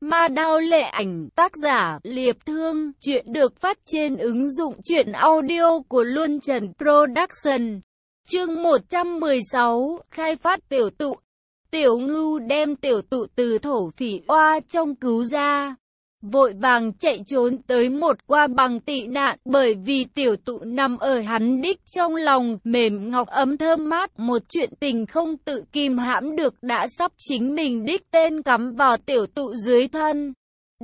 Ma đao lệ ảnh, tác giả Liệp Thương, Chuyện được phát trên ứng dụng truyện audio của Luân Trần Production. Chương 116 Khai phát tiểu tụ. Tiểu ngưu đem tiểu tụ từ thổ phỉ oa trong cứu ra vội vàng chạy trốn tới một qua bằng tị nạn bởi vì tiểu tụ nằm ở hắn đích trong lòng mềm ngọc ấm thơm mát một chuyện tình không tự kìm hãm được đã sắp chính mình đích tên cắm vào tiểu tụ dưới thân.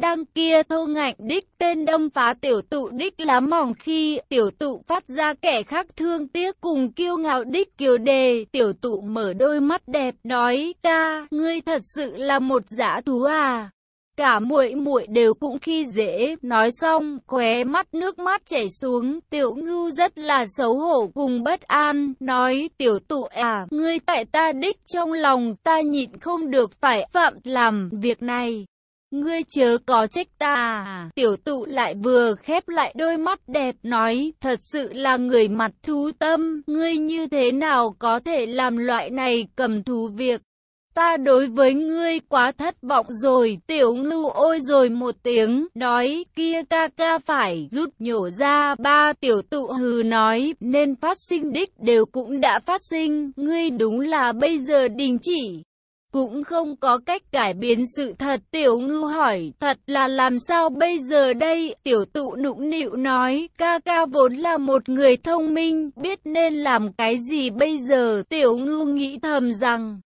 Đang kia thô ngạnh đích tên đâm phá tiểu tụ đích lá mỏng khi tiểu tụ phát ra kẻ khác thương tiếc cùng kiêu ngạo đích kiều đề. Tiểu tụ mở đôi mắt đẹp nói ca, ngươi thật sự là một giả thú à. Cả muội muội đều cũng khi dễ, nói xong, khóe mắt nước mắt chảy xuống, tiểu ngưu rất là xấu hổ cùng bất an, nói, tiểu tụ à, ngươi tại ta đích trong lòng, ta nhịn không được phải phạm làm việc này. Ngươi chớ có trách ta. À. Tiểu tụ lại vừa khép lại đôi mắt đẹp nói thật sự là người mặt thú tâm. Ngươi như thế nào có thể làm loại này cầm thú việc. Ta đối với ngươi quá thất vọng rồi, tiểu ngưu ôi rồi một tiếng, nói kia ca ca phải rút nhổ ra, ba tiểu tụ hừ nói, nên phát sinh đích đều cũng đã phát sinh, ngươi đúng là bây giờ đình chỉ. Cũng không có cách cải biến sự thật, tiểu ngưu hỏi, thật là làm sao bây giờ đây, tiểu tụ nũng nịu nói, ca ca vốn là một người thông minh, biết nên làm cái gì bây giờ, tiểu ngưu nghĩ thầm rằng,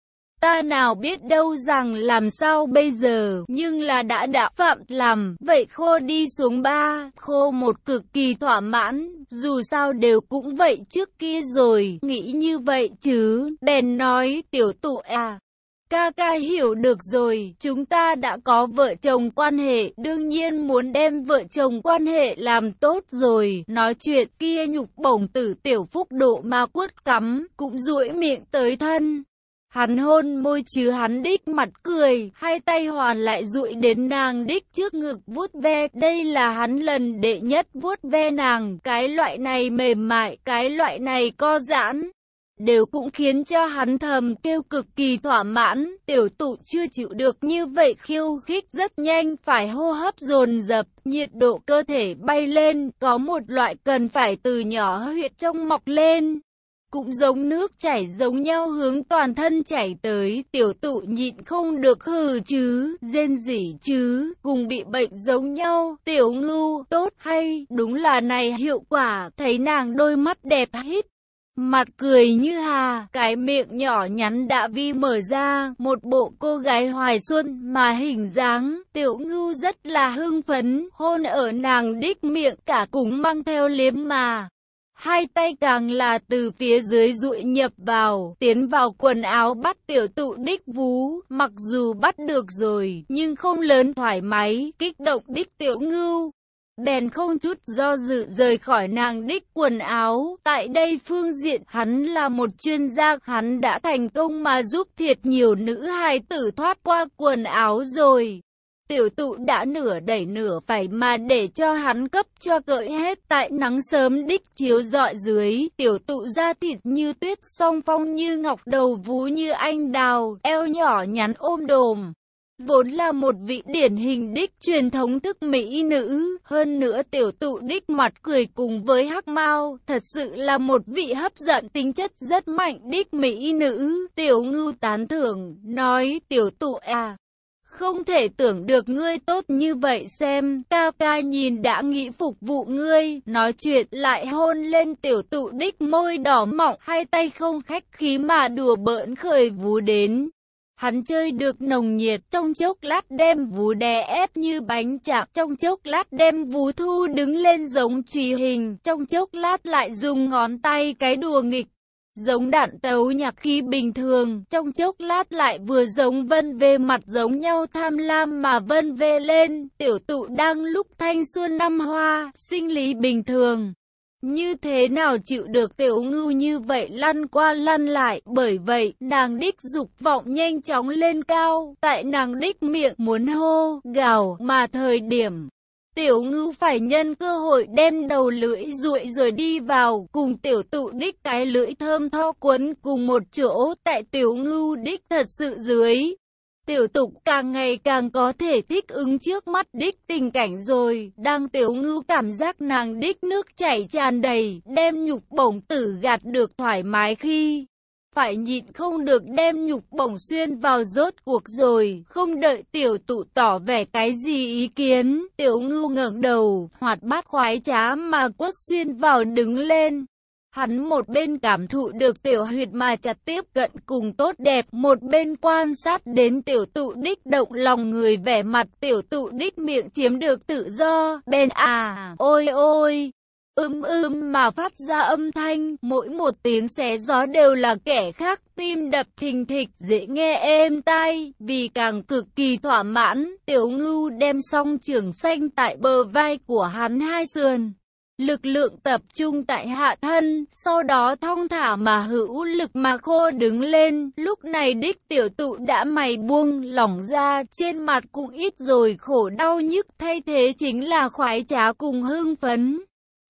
Ta nào biết đâu rằng làm sao bây giờ, nhưng là đã đã phạm làm, vậy khô đi xuống ba, khô một cực kỳ thỏa mãn, dù sao đều cũng vậy trước kia rồi, nghĩ như vậy chứ, bèn nói tiểu tụ à. Ca ca hiểu được rồi, chúng ta đã có vợ chồng quan hệ, đương nhiên muốn đem vợ chồng quan hệ làm tốt rồi. Nói chuyện kia nhục bổng tử tiểu phúc độ ma quất cắm, cũng duỗi miệng tới thân. Hắn hôn môi chứ hắn đích mặt cười, hai tay hoàn lại dụi đến nàng đích trước ngực vuốt ve. Đây là hắn lần đệ nhất vuốt ve nàng, cái loại này mềm mại, cái loại này co giãn. Đều cũng khiến cho hắn thầm kêu cực kỳ thỏa mãn, tiểu tụ chưa chịu được như vậy khiêu khích rất nhanh phải hô hấp dồn dập, nhiệt độ cơ thể bay lên, có một loại cần phải từ nhỏ huyệt trong mọc lên cũng giống nước chảy giống nhau hướng toàn thân chảy tới, tiểu tụ nhịn không được hừ chứ, rên rỉ chứ, cùng bị bệnh giống nhau, tiểu ngưu, tốt hay, đúng là này hiệu quả, thấy nàng đôi mắt đẹp hít. Mặt cười như hà, cái miệng nhỏ nhắn đã vi mở ra, một bộ cô gái hoài xuân mà hình dáng, tiểu ngưu rất là hưng phấn, hôn ở nàng đích miệng cả cùng mang theo liếm mà. Hai tay càng là từ phía dưới dụi nhập vào, tiến vào quần áo bắt tiểu tụ đích vú, mặc dù bắt được rồi, nhưng không lớn thoải mái, kích động đích tiểu ngưu. Bèn không chút do dự rời khỏi nàng đích quần áo, tại đây phương diện hắn là một chuyên gia, hắn đã thành công mà giúp thiệt nhiều nữ hài tử thoát qua quần áo rồi. Tiểu tụ đã nửa đẩy nửa phải mà để cho hắn cấp cho cởi hết tại nắng sớm đích chiếu dọi dưới. Tiểu tụ da thịt như tuyết song phong như ngọc đầu vú như anh đào, eo nhỏ nhắn ôm đồm. Vốn là một vị điển hình đích truyền thống thức mỹ nữ, hơn nữa tiểu tụ đích mặt cười cùng với hắc mau, thật sự là một vị hấp dẫn tính chất rất mạnh đích mỹ nữ. Tiểu ngưu tán thưởng, nói tiểu tụ à, không thể tưởng được ngươi tốt như vậy xem, ta ca nhìn đã nghĩ phục vụ ngươi, nói chuyện lại hôn lên tiểu tụ đích môi đỏ mọng, hai tay không khách khí mà đùa bỡn khởi vú đến. Hắn chơi được nồng nhiệt, trong chốc lát đem vú đè ép như bánh chạc, trong chốc lát đem vú thu đứng lên giống trùy hình, trong chốc lát lại dùng ngón tay cái đùa nghịch giống đạn tấu nhạc khí bình thường, trong chốc lát lại vừa giống vân về mặt giống nhau tham lam mà vân về lên, tiểu tụ đang lúc thanh xuân năm hoa, sinh lý bình thường. Như thế nào chịu được tiểu ngưu như vậy lăn qua lăn lại, bởi vậy nàng đích dục vọng nhanh chóng lên cao, tại nàng đích miệng muốn hô, gào, mà thời điểm Tiểu ngưu phải nhân cơ hội đem đầu lưỡi ruội rồi đi vào, cùng tiểu tụ đích cái lưỡi thơm tho quấn cùng một chỗ, tại tiểu ngưu đích thật sự dưới. Tiểu tục càng ngày càng có thể thích ứng trước mắt đích tình cảnh rồi, đang tiểu ngưu cảm giác nàng đích nước chảy tràn đầy, đem nhục bổng tử gạt được thoải mái khi phải nhịn không được đem nhục bổng xuyên vào rốt cuộc rồi, không đợi tiểu tụ tỏ vẻ cái gì ý kiến, tiểu ngưu ngẩng đầu, hoạt bát khoái trá mà quất xuyên vào đứng lên. Hắn một bên cảm thụ được tiểu huyệt mà chặt tiếp cận cùng tốt đẹp, một bên quan sát đến tiểu tụ đích động lòng người vẻ mặt tiểu tụ đích miệng chiếm được tự do, bên à, ôi ôi. Ưm ưm mà phát ra âm thanh, mỗi một tiếng xé gió đều là kẻ khác tim đập thình thịch dễ nghe êm tai, vì càng cực kỳ thỏa mãn, tiểu ngưu đem song trường xanh tại bờ vai của hắn hai sườn. Lực lượng tập trung tại hạ thân, sau đó thong thả mà hữu lực mà khô đứng lên, lúc này đích tiểu tụ đã mày buông, lỏng ra, trên mặt cũng ít rồi khổ đau nhức thay thế chính là khoái trá cùng hưng phấn.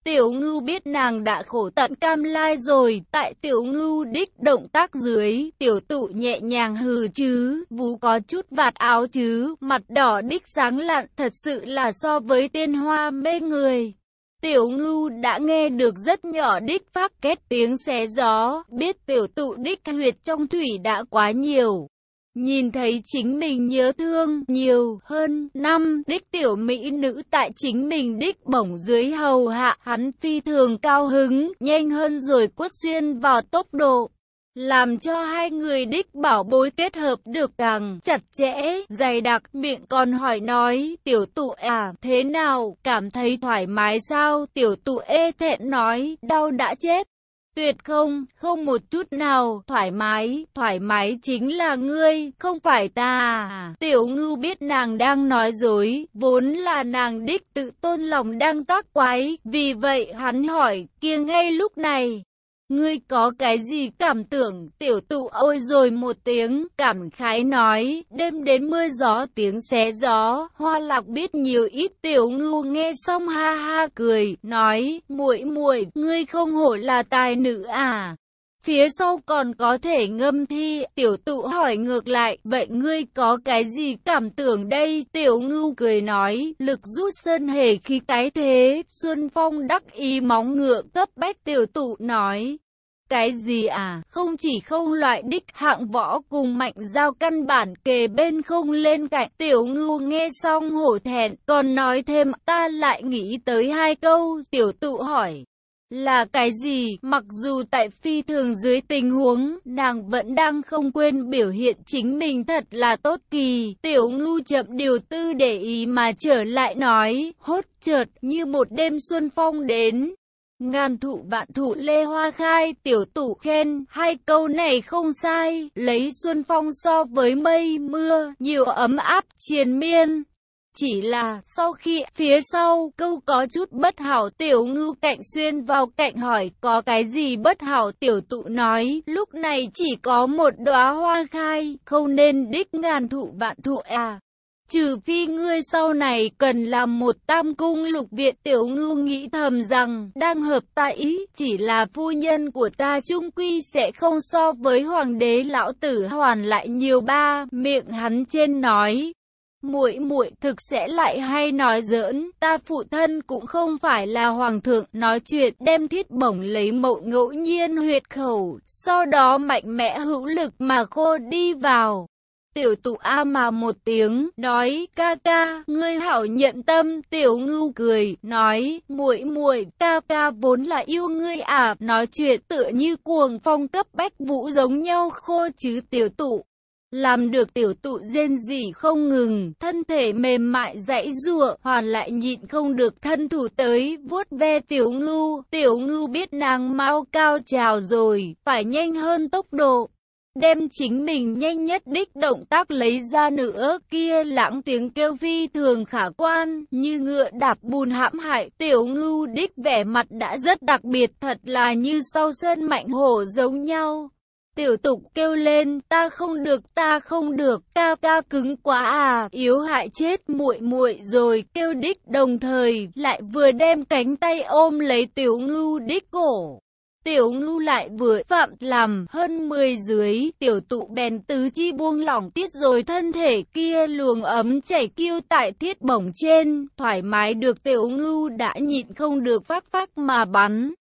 Tiểu ngưu biết nàng đã khổ tận cam lai rồi, tại tiểu ngưu đích động tác dưới, tiểu tụ nhẹ nhàng hừ chứ, vú có chút vạt áo chứ, mặt đỏ đích sáng lạn thật sự là so với tiên hoa mê người. Tiểu ngưu đã nghe được rất nhỏ đích phát kết tiếng xé gió, biết tiểu tụ đích huyệt trong thủy đã quá nhiều. Nhìn thấy chính mình nhớ thương nhiều hơn năm đích tiểu mỹ nữ tại chính mình đích bổng dưới hầu hạ hắn phi thường cao hứng, nhanh hơn rồi quất xuyên vào tốc độ làm cho hai người đích bảo bối kết hợp được càng chặt chẽ, dày đặc, miệng còn hỏi nói, tiểu tụ à, thế nào, cảm thấy thoải mái sao, tiểu tụ ê thẹn nói, đau đã chết. Tuyệt không, không một chút nào, thoải mái, thoải mái chính là ngươi, không phải ta. À. Tiểu ngư biết nàng đang nói dối, vốn là nàng đích tự tôn lòng đang tác quái, vì vậy hắn hỏi, kia ngay lúc này. Ngươi có cái gì cảm tưởng, tiểu tụ ôi rồi một tiếng, cảm khái nói, đêm đến mưa gió tiếng xé gió, hoa lạc biết nhiều ít tiểu ngưu nghe xong ha ha cười, nói, muội muội ngươi không hổ là tài nữ à. Phía sau còn có thể ngâm thi, tiểu tụ hỏi ngược lại, vậy ngươi có cái gì cảm tưởng đây? Tiểu ngưu cười nói, lực rút sơn hề khi cái thế, Xuân Phong đắc ý móng ngựa cấp bách tiểu tụ nói. Cái gì à, không chỉ không loại đích hạng võ cùng mạnh giao căn bản kề bên không lên cạnh. Tiểu ngưu nghe xong hổ thẹn, còn nói thêm, ta lại nghĩ tới hai câu, tiểu tụ hỏi là cái gì, mặc dù tại phi thường dưới tình huống, nàng vẫn đang không quên biểu hiện chính mình thật là tốt kỳ. Tiểu ngưu chậm điều tư để ý mà trở lại nói, hốt chợt như một đêm xuân phong đến. Ngàn thụ vạn thụ lê hoa khai, tiểu tủ khen, hai câu này không sai, lấy xuân phong so với mây mưa, nhiều ấm áp triền miên. Chỉ là, sau khi phía sau câu có chút bất hảo tiểu ngư cạnh xuyên vào cạnh hỏi có cái gì bất hảo tiểu tụ nói, lúc này chỉ có một đóa hoa khai, không nên đích ngàn thụ vạn thụ à. Trừ phi ngươi sau này cần làm một tam cung lục viện tiểu ngưu nghĩ thầm rằng đang hợp ta ý, chỉ là phu nhân của ta trung quy sẽ không so với hoàng đế lão tử hoàn lại nhiều ba, miệng hắn trên nói. Muội muội thực sẽ lại hay nói giỡn, ta phụ thân cũng không phải là hoàng thượng, nói chuyện đem thiết bổng lấy mậu ngẫu nhiên huyệt khẩu, sau đó mạnh mẽ hữu lực mà khô đi vào. Tiểu tụ a mà một tiếng, nói, ca ca, ngươi hảo nhận tâm, tiểu ngưu cười, nói, muội muội, ca ca vốn là yêu ngươi à, nói chuyện tựa như cuồng phong cấp bách vũ giống nhau khô chứ tiểu tụ. Làm được tiểu tụ rên rỉ không ngừng, thân thể mềm mại dãy rụa, hoàn lại nhịn không được thân thủ tới, vuốt ve tiểu ngưu, tiểu ngưu biết nàng mau cao trào rồi, phải nhanh hơn tốc độ. Đem chính mình nhanh nhất đích động tác lấy ra nữa, kia lãng tiếng kêu phi thường khả quan, như ngựa đạp bùn hãm hại, tiểu ngưu đích vẻ mặt đã rất đặc biệt, thật là như sau sơn mạnh hổ giống nhau. Tiểu tục kêu lên, ta không được, ta không được, ca ca cứng quá à, yếu hại chết muội muội rồi, kêu đích đồng thời, lại vừa đem cánh tay ôm lấy tiểu ngưu đích cổ. Tiểu ngưu lại vừa phạm làm hơn 10 dưới, tiểu tụ bèn tứ chi buông lỏng tiết rồi thân thể kia luồng ấm chảy kêu tại thiết bổng trên, thoải mái được tiểu ngưu đã nhịn không được phát phát mà bắn.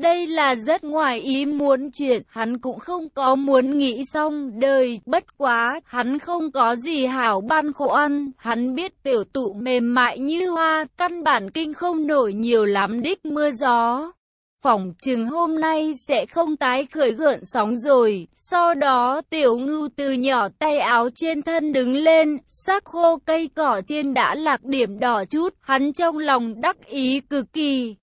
Đây là rất ngoài ý muốn chuyện, hắn cũng không có muốn nghĩ xong đời, bất quá, hắn không có gì hảo ban khổ ăn, hắn biết tiểu tụ mềm mại như hoa, căn bản kinh không nổi nhiều lắm đích mưa gió. Phòng chừng hôm nay sẽ không tái khởi gợn sóng rồi, sau đó tiểu ngưu từ nhỏ tay áo trên thân đứng lên, sắc khô cây cỏ trên đã lạc điểm đỏ chút, hắn trong lòng đắc ý cực kỳ.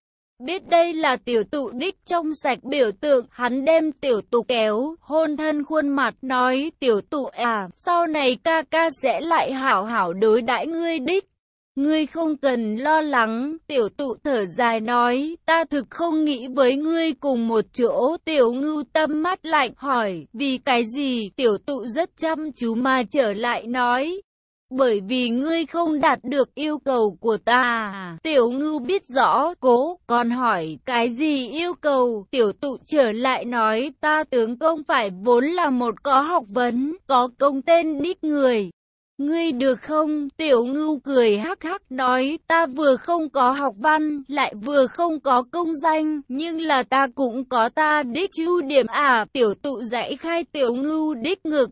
Biết đây là tiểu tụ đích trong sạch biểu tượng, hắn đem tiểu tụ kéo, hôn thân khuôn mặt, nói tiểu tụ à, sau này ca ca sẽ lại hảo hảo đối đãi ngươi đích. Ngươi không cần lo lắng, tiểu tụ thở dài nói, ta thực không nghĩ với ngươi cùng một chỗ, tiểu ngưu tâm mắt lạnh hỏi, vì cái gì, tiểu tụ rất chăm chú mà trở lại nói, bởi vì ngươi không đạt được yêu cầu của ta. Tiểu ngư biết rõ, cố, còn hỏi, cái gì yêu cầu? Tiểu tụ trở lại nói, ta tướng công phải vốn là một có học vấn, có công tên đích người. Ngươi được không? Tiểu ngưu cười hắc hắc nói, ta vừa không có học văn, lại vừa không có công danh, nhưng là ta cũng có ta đích ưu điểm à. Tiểu tụ dãy khai tiểu ngưu đích ngực,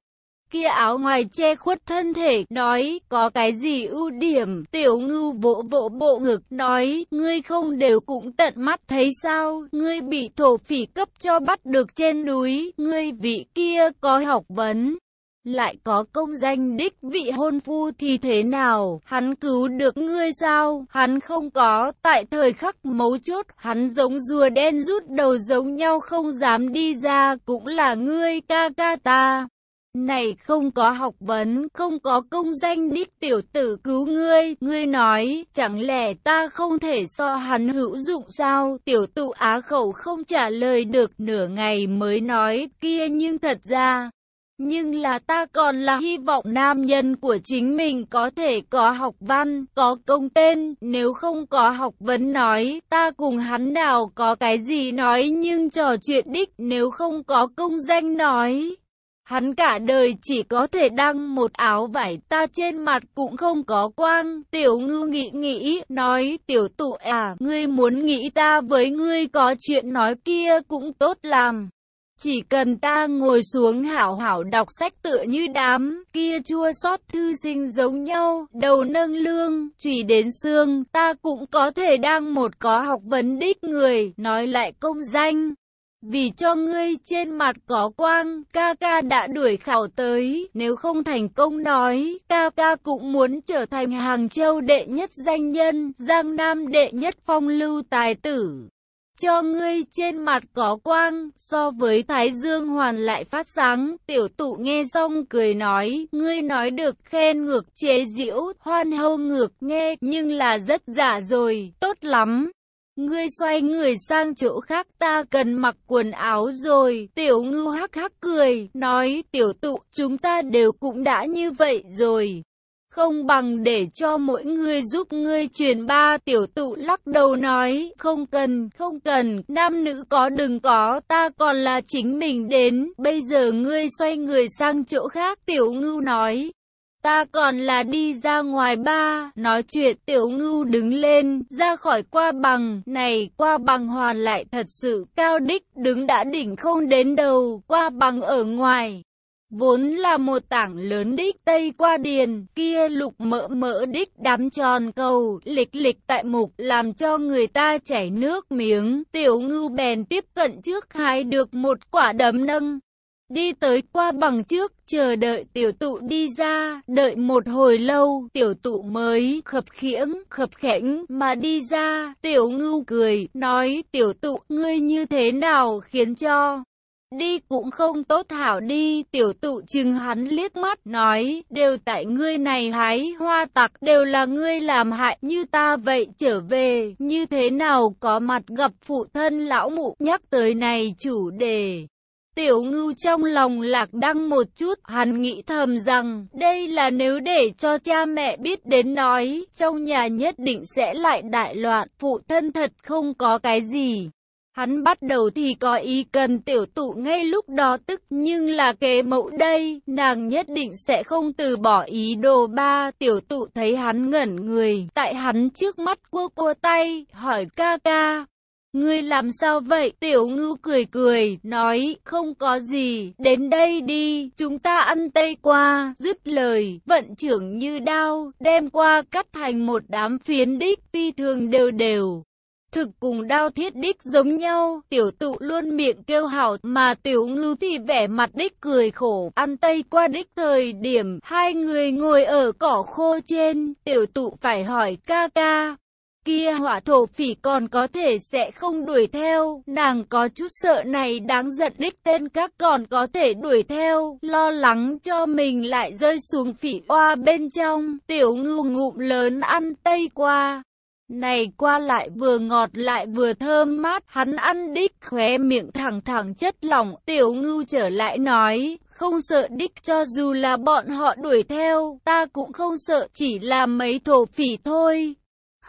kia áo ngoài che khuất thân thể, nói, có cái gì ưu điểm, tiểu ngưu vỗ vỗ bộ ngực, nói, ngươi không đều cũng tận mắt thấy sao, ngươi bị thổ phỉ cấp cho bắt được trên núi, ngươi vị kia có học vấn. Lại có công danh đích vị hôn phu thì thế nào, hắn cứu được ngươi sao, hắn không có, tại thời khắc mấu chốt, hắn giống rùa đen rút đầu giống nhau không dám đi ra, cũng là ngươi ca ca ta. Này không có học vấn, không có công danh đích tiểu tử cứu ngươi, ngươi nói, chẳng lẽ ta không thể so hắn hữu dụng sao? Tiểu tụ á khẩu không trả lời được nửa ngày mới nói kia nhưng thật ra. Nhưng là ta còn là hy vọng nam nhân của chính mình có thể có học văn, có công tên, nếu không có học vấn nói, ta cùng hắn nào có cái gì nói nhưng trò chuyện đích nếu không có công danh nói. Hắn cả đời chỉ có thể đăng một áo vải ta trên mặt cũng không có quang. Tiểu ngư nghĩ nghĩ, nói tiểu tụ à, ngươi muốn nghĩ ta với ngươi có chuyện nói kia cũng tốt làm. Chỉ cần ta ngồi xuống hảo hảo đọc sách tựa như đám kia chua xót thư sinh giống nhau, đầu nâng lương, chỉ đến xương, ta cũng có thể đang một có học vấn đích người, nói lại công danh. Vì cho ngươi trên mặt có quang, ca ca đã đuổi khảo tới, nếu không thành công nói, ca ca cũng muốn trở thành Hàng Châu đệ nhất danh nhân, Giang Nam đệ nhất phong lưu tài tử. Cho ngươi trên mặt có quang, so với Thái Dương hoàn lại phát sáng, tiểu tụ nghe xong cười nói, ngươi nói được khen ngược chế diễu, hoan hâu ngược nghe, nhưng là rất giả rồi, tốt lắm. Ngươi xoay người sang chỗ khác ta cần mặc quần áo rồi. Tiểu ngưu hắc hắc cười, nói tiểu tụ chúng ta đều cũng đã như vậy rồi. Không bằng để cho mỗi người giúp ngươi truyền ba tiểu tụ lắc đầu nói, không cần, không cần, nam nữ có đừng có, ta còn là chính mình đến, bây giờ ngươi xoay người sang chỗ khác, tiểu ngưu nói, Ta còn là đi ra ngoài ba, nói chuyện tiểu ngưu đứng lên, ra khỏi qua bằng, này qua bằng hoàn lại thật sự cao đích, đứng đã đỉnh không đến đầu, qua bằng ở ngoài. Vốn là một tảng lớn đích Tây qua điền, kia lục mỡ mỡ đích đám tròn cầu, lịch lịch tại mục, làm cho người ta chảy nước miếng, tiểu ngưu bèn tiếp cận trước hái được một quả đấm nâng. Đi tới qua bằng trước, chờ đợi tiểu tụ đi ra, đợi một hồi lâu, tiểu tụ mới khập khiễng, khập khẽnh mà đi ra, tiểu ngưu cười, nói tiểu tụ, ngươi như thế nào khiến cho... Đi cũng không tốt hảo đi, tiểu tụ chừng hắn liếc mắt, nói, đều tại ngươi này hái hoa tặc, đều là ngươi làm hại như ta vậy, trở về, như thế nào có mặt gặp phụ thân lão mụ, nhắc tới này chủ đề. Tiểu ngưu trong lòng lạc đăng một chút, hắn nghĩ thầm rằng, đây là nếu để cho cha mẹ biết đến nói, trong nhà nhất định sẽ lại đại loạn, phụ thân thật không có cái gì. Hắn bắt đầu thì có ý cần tiểu tụ ngay lúc đó tức nhưng là kế mẫu đây, nàng nhất định sẽ không từ bỏ ý đồ ba. Tiểu tụ thấy hắn ngẩn người, tại hắn trước mắt cua cua tay, hỏi ca ca. Ngươi làm sao vậy? Tiểu ngưu cười cười, nói, không có gì, đến đây đi, chúng ta ăn tây qua, dứt lời, vận trưởng như đao, đem qua cắt thành một đám phiến đích, phi thường đều đều. Thực cùng đao thiết đích giống nhau, tiểu tụ luôn miệng kêu hảo, mà tiểu ngưu thì vẻ mặt đích cười khổ, ăn tây qua đích thời điểm, hai người ngồi ở cỏ khô trên, tiểu tụ phải hỏi ca ca. Kia hỏa thổ phỉ còn có thể sẽ không đuổi theo, nàng có chút sợ này đáng giận đích tên các còn có thể đuổi theo, lo lắng cho mình lại rơi xuống phỉ oa bên trong, tiểu ngưu ngụm lớn ăn tây qua. Này qua lại vừa ngọt lại vừa thơm mát, hắn ăn đích khóe miệng thẳng thẳng chất lỏng, tiểu ngưu trở lại nói, không sợ đích cho dù là bọn họ đuổi theo, ta cũng không sợ, chỉ là mấy thổ phỉ thôi.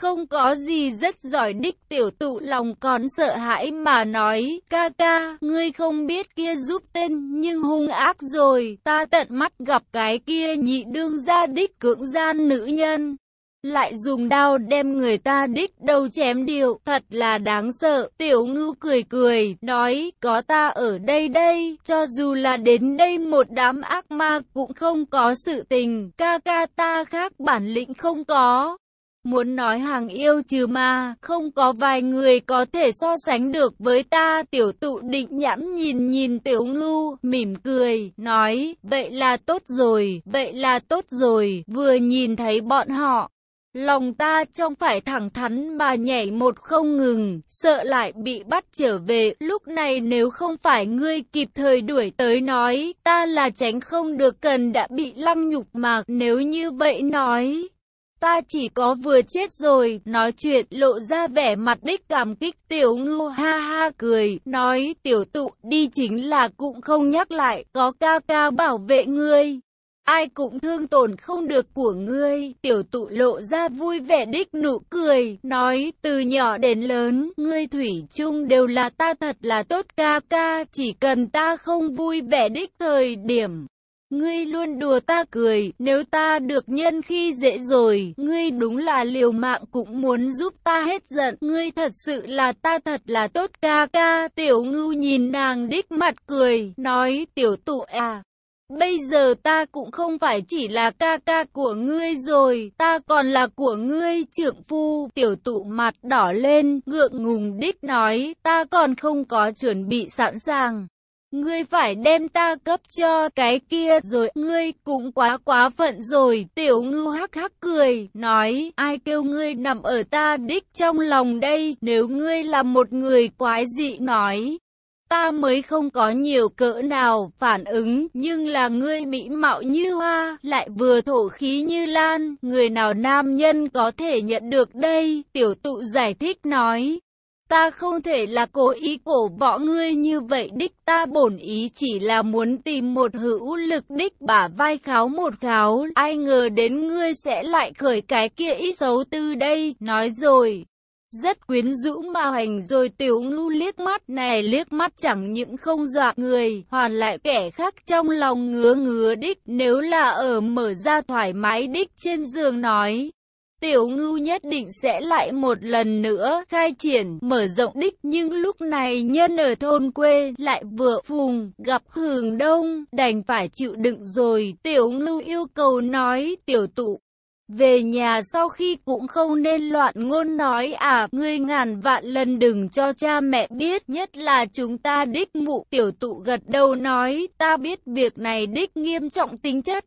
Không có gì rất giỏi đích tiểu tụ lòng còn sợ hãi mà nói, ca ca, ngươi không biết kia giúp tên nhưng hung ác rồi, ta tận mắt gặp cái kia nhị đương gia đích cưỡng gian nữ nhân lại dùng đao đem người ta đích đầu chém điệu, thật là đáng sợ. Tiểu ngưu cười cười, nói, có ta ở đây đây, cho dù là đến đây một đám ác ma cũng không có sự tình, ca ca ta khác bản lĩnh không có. Muốn nói hàng yêu trừ ma, không có vài người có thể so sánh được với ta. Tiểu tụ định nhãn nhìn nhìn tiểu ngưu, mỉm cười, nói, vậy là tốt rồi, vậy là tốt rồi, vừa nhìn thấy bọn họ. Lòng ta trong phải thẳng thắn mà nhảy một không ngừng, sợ lại bị bắt trở về. Lúc này nếu không phải ngươi kịp thời đuổi tới nói, ta là tránh không được cần đã bị lăng nhục mà. Nếu như vậy nói, ta chỉ có vừa chết rồi. Nói chuyện lộ ra vẻ mặt đích cảm kích tiểu ngưu ha ha cười, nói tiểu tụ đi chính là cũng không nhắc lại, có ca ca bảo vệ ngươi ai cũng thương tổn không được của ngươi. Tiểu tụ lộ ra vui vẻ đích nụ cười, nói từ nhỏ đến lớn, ngươi thủy chung đều là ta thật là tốt ca ca, chỉ cần ta không vui vẻ đích thời điểm. Ngươi luôn đùa ta cười, nếu ta được nhân khi dễ rồi, ngươi đúng là liều mạng cũng muốn giúp ta hết giận, ngươi thật sự là ta thật là tốt ca ca, tiểu ngưu nhìn nàng đích mặt cười, nói tiểu tụ à, Bây giờ ta cũng không phải chỉ là ca ca của ngươi rồi, ta còn là của ngươi trưởng phu. Tiểu tụ mặt đỏ lên, ngượng ngùng đích nói, ta còn không có chuẩn bị sẵn sàng. Ngươi phải đem ta cấp cho cái kia rồi, ngươi cũng quá quá phận rồi. Tiểu ngưu hắc hắc cười, nói, ai kêu ngươi nằm ở ta đích trong lòng đây, nếu ngươi là một người quái dị nói ta mới không có nhiều cỡ nào phản ứng, nhưng là ngươi mỹ mạo như hoa, lại vừa thổ khí như lan, người nào nam nhân có thể nhận được đây, tiểu tụ giải thích nói. Ta không thể là cố ý cổ võ ngươi như vậy đích ta bổn ý chỉ là muốn tìm một hữu lực đích bả vai kháo một kháo, ai ngờ đến ngươi sẽ lại khởi cái kia ý xấu tư đây, nói rồi. Rất quyến rũ mà hành rồi tiểu ngưu liếc mắt này liếc mắt chẳng những không dọa người, hoàn lại kẻ khác trong lòng ngứa ngứa đích nếu là ở mở ra thoải mái đích trên giường nói. Tiểu ngưu nhất định sẽ lại một lần nữa khai triển, mở rộng đích nhưng lúc này nhân ở thôn quê lại vừa phùng, gặp hường đông, đành phải chịu đựng rồi. Tiểu ngưu yêu cầu nói tiểu tụ, về nhà sau khi cũng không nên loạn ngôn nói à, ngươi ngàn vạn lần đừng cho cha mẹ biết, nhất là chúng ta đích mụ tiểu tụ gật đầu nói, ta biết việc này đích nghiêm trọng tính chất.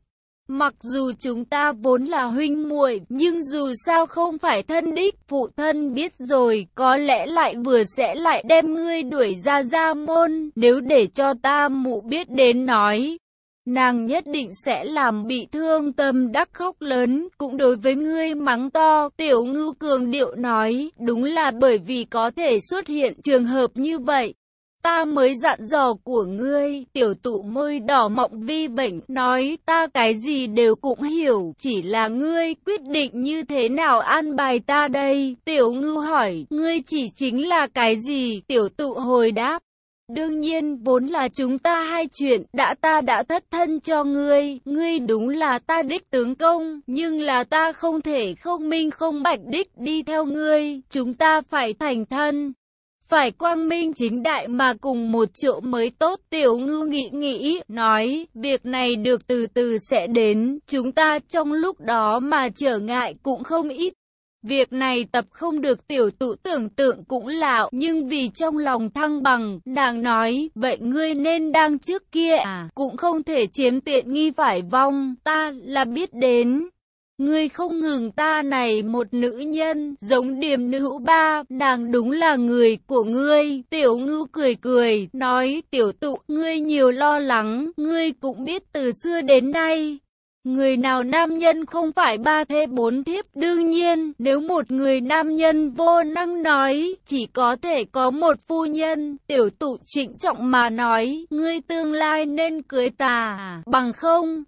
Mặc dù chúng ta vốn là huynh muội, nhưng dù sao không phải thân đích, phụ thân biết rồi, có lẽ lại vừa sẽ lại đem ngươi đuổi ra gia môn, nếu để cho ta mụ biết đến nói, Nàng nhất định sẽ làm bị thương tâm đắc khóc lớn, cũng đối với ngươi mắng to, tiểu ngư cường điệu nói, đúng là bởi vì có thể xuất hiện trường hợp như vậy ta mới dặn dò của ngươi, tiểu tụ môi đỏ mọng vi bệnh, nói ta cái gì đều cũng hiểu, chỉ là ngươi quyết định như thế nào an bài ta đây, tiểu ngư hỏi, ngươi chỉ chính là cái gì, tiểu tụ hồi đáp. Đương nhiên, vốn là chúng ta hai chuyện, đã ta đã thất thân cho ngươi, ngươi đúng là ta đích tướng công, nhưng là ta không thể không minh không bạch đích đi theo ngươi, chúng ta phải thành thân. Phải quang minh chính đại mà cùng một chỗ mới tốt tiểu ngư nghĩ nghĩ, nói, việc này được từ từ sẽ đến, chúng ta trong lúc đó mà trở ngại cũng không ít. Việc này tập không được tiểu tụ tưởng tượng cũng lạo, nhưng vì trong lòng thăng bằng, nàng nói, vậy ngươi nên đang trước kia à, cũng không thể chiếm tiện nghi phải vong, ta là biết đến. Ngươi không ngừng ta này một nữ nhân, giống điểm nữ ba, nàng đúng là người của ngươi. Tiểu ngư cười cười, nói tiểu tụ, ngươi nhiều lo lắng, ngươi cũng biết từ xưa đến nay. Người nào nam nhân không phải ba thế bốn thiếp đương nhiên nếu một người nam nhân vô năng nói chỉ có thể có một phu nhân tiểu tụ trịnh trọng mà nói ngươi tương lai nên cưới tà bằng không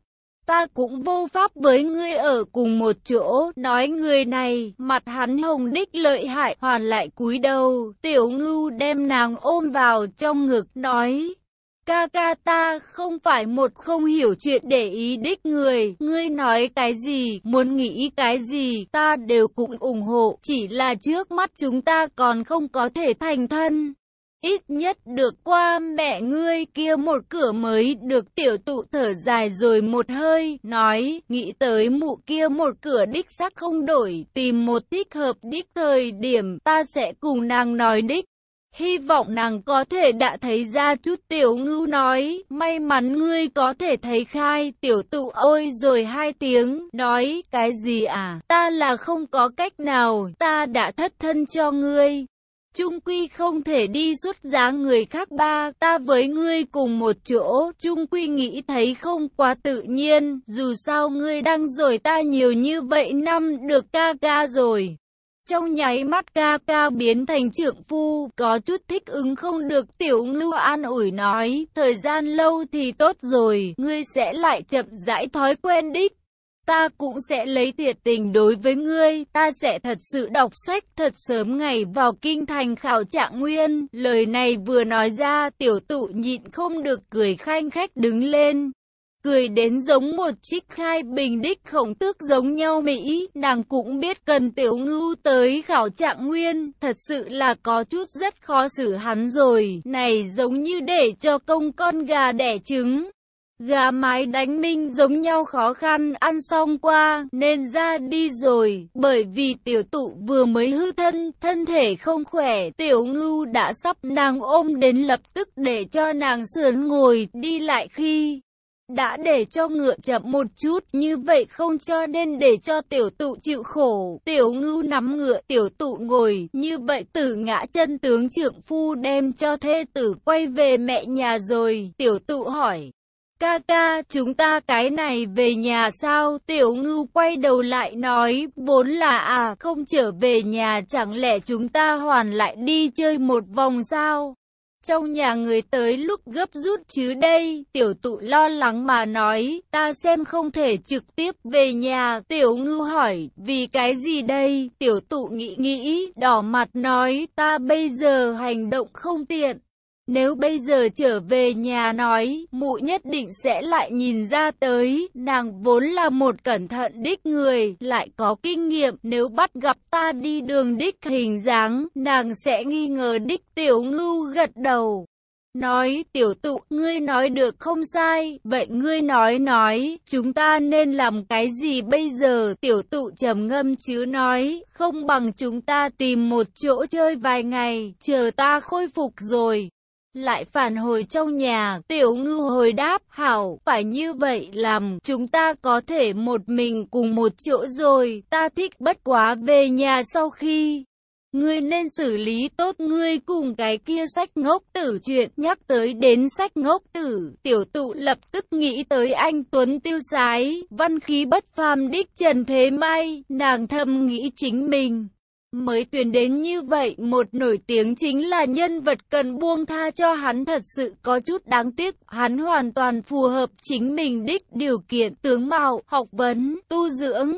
Ta cũng vô pháp với ngươi ở cùng một chỗ, nói người này, mặt hắn hồng đích lợi hại, hoàn lại cúi đầu, tiểu ngưu đem nàng ôm vào trong ngực, nói. Ca ca ta không phải một không hiểu chuyện để ý đích người, ngươi nói cái gì, muốn nghĩ cái gì, ta đều cũng ủng hộ, chỉ là trước mắt chúng ta còn không có thể thành thân. Ít nhất được qua mẹ ngươi kia một cửa mới được tiểu tụ thở dài rồi một hơi, nói, nghĩ tới mụ kia một cửa đích xác không đổi, tìm một thích hợp đích thời điểm, ta sẽ cùng nàng nói đích. Hy vọng nàng có thể đã thấy ra chút tiểu ngưu nói, may mắn ngươi có thể thấy khai, tiểu tụ ôi rồi hai tiếng, nói, cái gì à, ta là không có cách nào, ta đã thất thân cho ngươi. Trung quy không thể đi rút giá người khác ba, ta với ngươi cùng một chỗ, Trung quy nghĩ thấy không quá tự nhiên, dù sao ngươi đang rồi ta nhiều như vậy năm được ca ca rồi. Trong nháy mắt ca ca biến thành trượng phu, có chút thích ứng không được tiểu ngưu an ủi nói, thời gian lâu thì tốt rồi, ngươi sẽ lại chậm rãi thói quen đích. Ta cũng sẽ lấy thiệt tình đối với ngươi, ta sẽ thật sự đọc sách thật sớm ngày vào kinh thành khảo trạng nguyên. Lời này vừa nói ra, tiểu tụ nhịn không được cười khanh khách đứng lên. Cười đến giống một trích khai bình đích khổng tước giống nhau Mỹ, nàng cũng biết cần tiểu ngưu tới khảo trạng nguyên, thật sự là có chút rất khó xử hắn rồi, này giống như để cho công con gà đẻ trứng. Gà mái đánh minh giống nhau khó khăn, ăn xong qua, nên ra đi rồi. Bởi vì tiểu tụ vừa mới hư thân thân thể không khỏe, tiểu ngưu đã sắp nàng ôm đến lập tức để cho nàng sườn ngồi, đi lại khi đã để cho ngựa chậm một chút. Như vậy không cho nên để cho tiểu tụ chịu khổ. Tiểu ngưu nắm ngựa, tiểu tụ ngồi. Như vậy tử ngã chân tướng trượng phu đem cho thê tử quay về mẹ nhà rồi. Tiểu tụ hỏi Ca ca, chúng ta cái này về nhà sao? Tiểu ngưu quay đầu lại nói, vốn là à, không trở về nhà chẳng lẽ chúng ta hoàn lại đi chơi một vòng sao? Trong nhà người tới lúc gấp rút chứ đây, tiểu tụ lo lắng mà nói, ta xem không thể trực tiếp về nhà, tiểu Ngư hỏi, vì cái gì đây, tiểu tụ nghĩ nghĩ, đỏ mặt nói, ta bây giờ hành động không tiện. Nếu bây giờ trở về nhà nói, mụ nhất định sẽ lại nhìn ra tới, nàng vốn là một cẩn thận đích người, lại có kinh nghiệm, nếu bắt gặp ta đi đường đích hình dáng, nàng sẽ nghi ngờ đích tiểu ngưu gật đầu. Nói tiểu tụ, ngươi nói được không sai, vậy ngươi nói nói, chúng ta nên làm cái gì bây giờ? Tiểu tụ trầm ngâm chứ nói, không bằng chúng ta tìm một chỗ chơi vài ngày, chờ ta khôi phục rồi lại phản hồi trong nhà, tiểu ngư hồi đáp, hảo, phải như vậy làm, chúng ta có thể một mình cùng một chỗ rồi, ta thích bất quá về nhà sau khi. Ngươi nên xử lý tốt ngươi cùng cái kia sách ngốc tử chuyện nhắc tới đến sách ngốc tử, tiểu tụ lập tức nghĩ tới anh Tuấn tiêu sái, văn khí bất phàm đích trần thế may, nàng thầm nghĩ chính mình mới tuyển đến như vậy, một nổi tiếng chính là nhân vật cần buông tha cho hắn thật sự có chút đáng tiếc, hắn hoàn toàn phù hợp chính mình đích điều kiện tướng mạo, học vấn, tu dưỡng.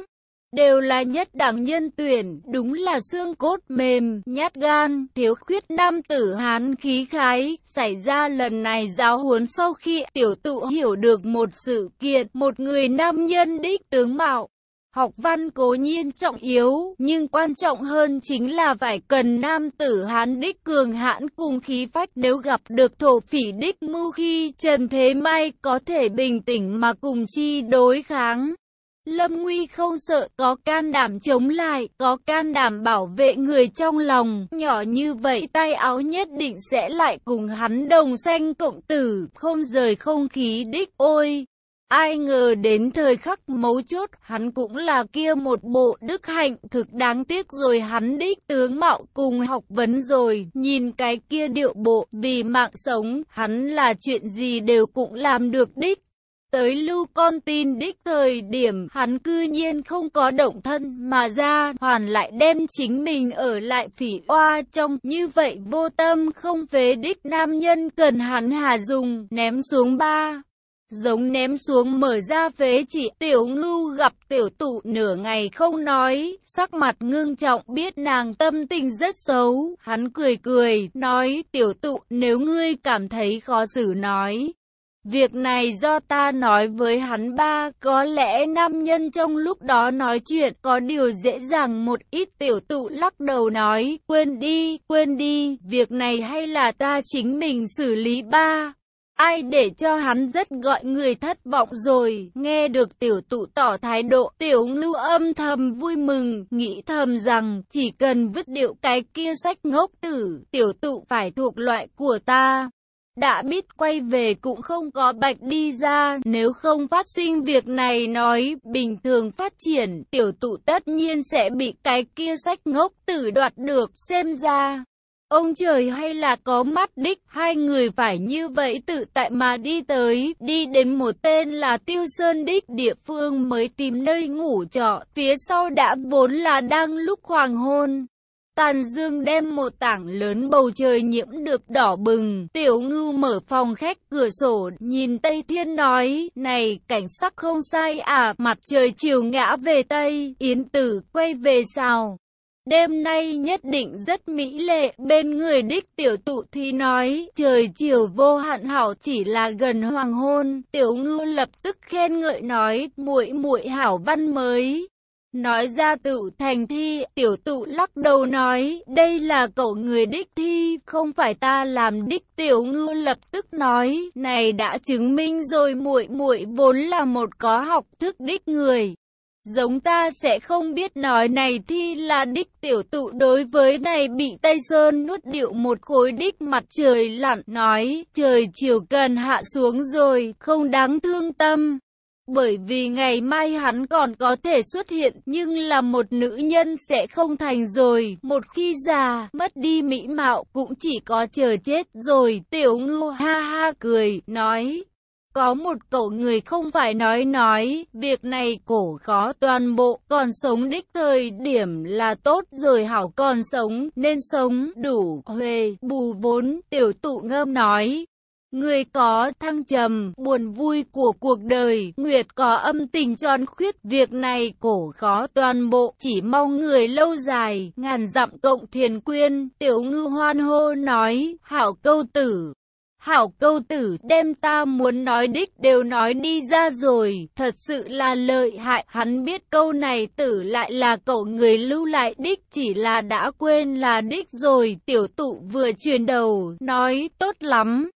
Đều là nhất đẳng nhân tuyển, đúng là xương cốt mềm, nhát gan, thiếu khuyết nam tử hán khí khái. Xảy ra lần này giáo huấn sau khi tiểu tụ hiểu được một sự kiện, một người nam nhân đích tướng mạo, Học văn cố nhiên trọng yếu, nhưng quan trọng hơn chính là phải cần nam tử hán đích cường hãn cùng khí phách nếu gặp được thổ phỉ đích mưu khi Trần Thế Mai có thể bình tĩnh mà cùng chi đối kháng. Lâm Nguy không sợ, có can đảm chống lại, có can đảm bảo vệ người trong lòng, nhỏ như vậy tay áo nhất định sẽ lại cùng hắn đồng xanh cộng tử, không rời không khí đích ôi. Ai ngờ đến thời khắc mấu chốt, hắn cũng là kia một bộ đức hạnh thực đáng tiếc rồi hắn đích tướng mạo cùng học vấn rồi, nhìn cái kia điệu bộ, vì mạng sống, hắn là chuyện gì đều cũng làm được đích. Tới lưu con tin đích thời điểm hắn cư nhiên không có động thân mà ra hoàn lại đem chính mình ở lại phỉ oa trong như vậy vô tâm không phế đích nam nhân cần hắn hà dùng ném xuống ba giống ném xuống mở ra phế chỉ tiểu ngưu gặp tiểu tụ nửa ngày không nói, sắc mặt ngưng trọng biết nàng tâm tình rất xấu, hắn cười cười, nói tiểu tụ nếu ngươi cảm thấy khó xử nói. Việc này do ta nói với hắn ba, có lẽ nam nhân trong lúc đó nói chuyện có điều dễ dàng một ít tiểu tụ lắc đầu nói, quên đi, quên đi, việc này hay là ta chính mình xử lý ba. Ai để cho hắn rất gọi người thất vọng rồi, nghe được tiểu tụ tỏ thái độ, tiểu ngưu âm thầm vui mừng, nghĩ thầm rằng chỉ cần vứt điệu cái kia sách ngốc tử, tiểu tụ phải thuộc loại của ta. Đã biết quay về cũng không có bạch đi ra, nếu không phát sinh việc này nói, bình thường phát triển, tiểu tụ tất nhiên sẽ bị cái kia sách ngốc tử đoạt được, xem ra. Ông trời hay là có mắt đích, hai người phải như vậy tự tại mà đi tới, đi đến một tên là Tiêu Sơn đích địa phương mới tìm nơi ngủ trọ, phía sau đã vốn là đang lúc hoàng hôn. Tàn dương đem một tảng lớn bầu trời nhiễm được đỏ bừng, tiểu ngưu mở phòng khách cửa sổ, nhìn Tây Thiên nói, này cảnh sắc không sai à, mặt trời chiều ngã về Tây, Yến tử quay về sao. Đêm nay nhất định rất mỹ lệ, bên người đích tiểu tụ thì nói, trời chiều vô hạn hảo chỉ là gần hoàng hôn, tiểu ngư lập tức khen ngợi nói, muội muội hảo văn mới. Nói ra tự thành thi, tiểu tụ lắc đầu nói, đây là cậu người đích thi, không phải ta làm đích tiểu ngư lập tức nói, này đã chứng minh rồi muội muội vốn là một có học thức đích người. Giống ta sẽ không biết nói này thi là đích tiểu tụ đối với này bị Tây Sơn nuốt điệu một khối đích mặt trời lặn nói trời chiều cần hạ xuống rồi không đáng thương tâm. Bởi vì ngày mai hắn còn có thể xuất hiện nhưng là một nữ nhân sẽ không thành rồi. Một khi già, mất đi mỹ mạo cũng chỉ có chờ chết rồi. Tiểu ngưu ha ha cười, nói. Có một cậu người không phải nói nói, việc này cổ khó toàn bộ, còn sống đích thời điểm là tốt rồi hảo còn sống, nên sống đủ, huê, bù vốn, tiểu tụ ngâm nói. Người có thăng trầm, buồn vui của cuộc đời, Nguyệt có âm tình tròn khuyết, việc này cổ khó toàn bộ, chỉ mong người lâu dài, ngàn dặm cộng thiền quyên, tiểu ngư hoan hô nói, hảo câu tử. Hảo câu tử đem ta muốn nói đích đều nói đi ra rồi, thật sự là lợi hại. Hắn biết câu này tử lại là cậu người lưu lại đích chỉ là đã quên là đích rồi. Tiểu tụ vừa truyền đầu, nói tốt lắm.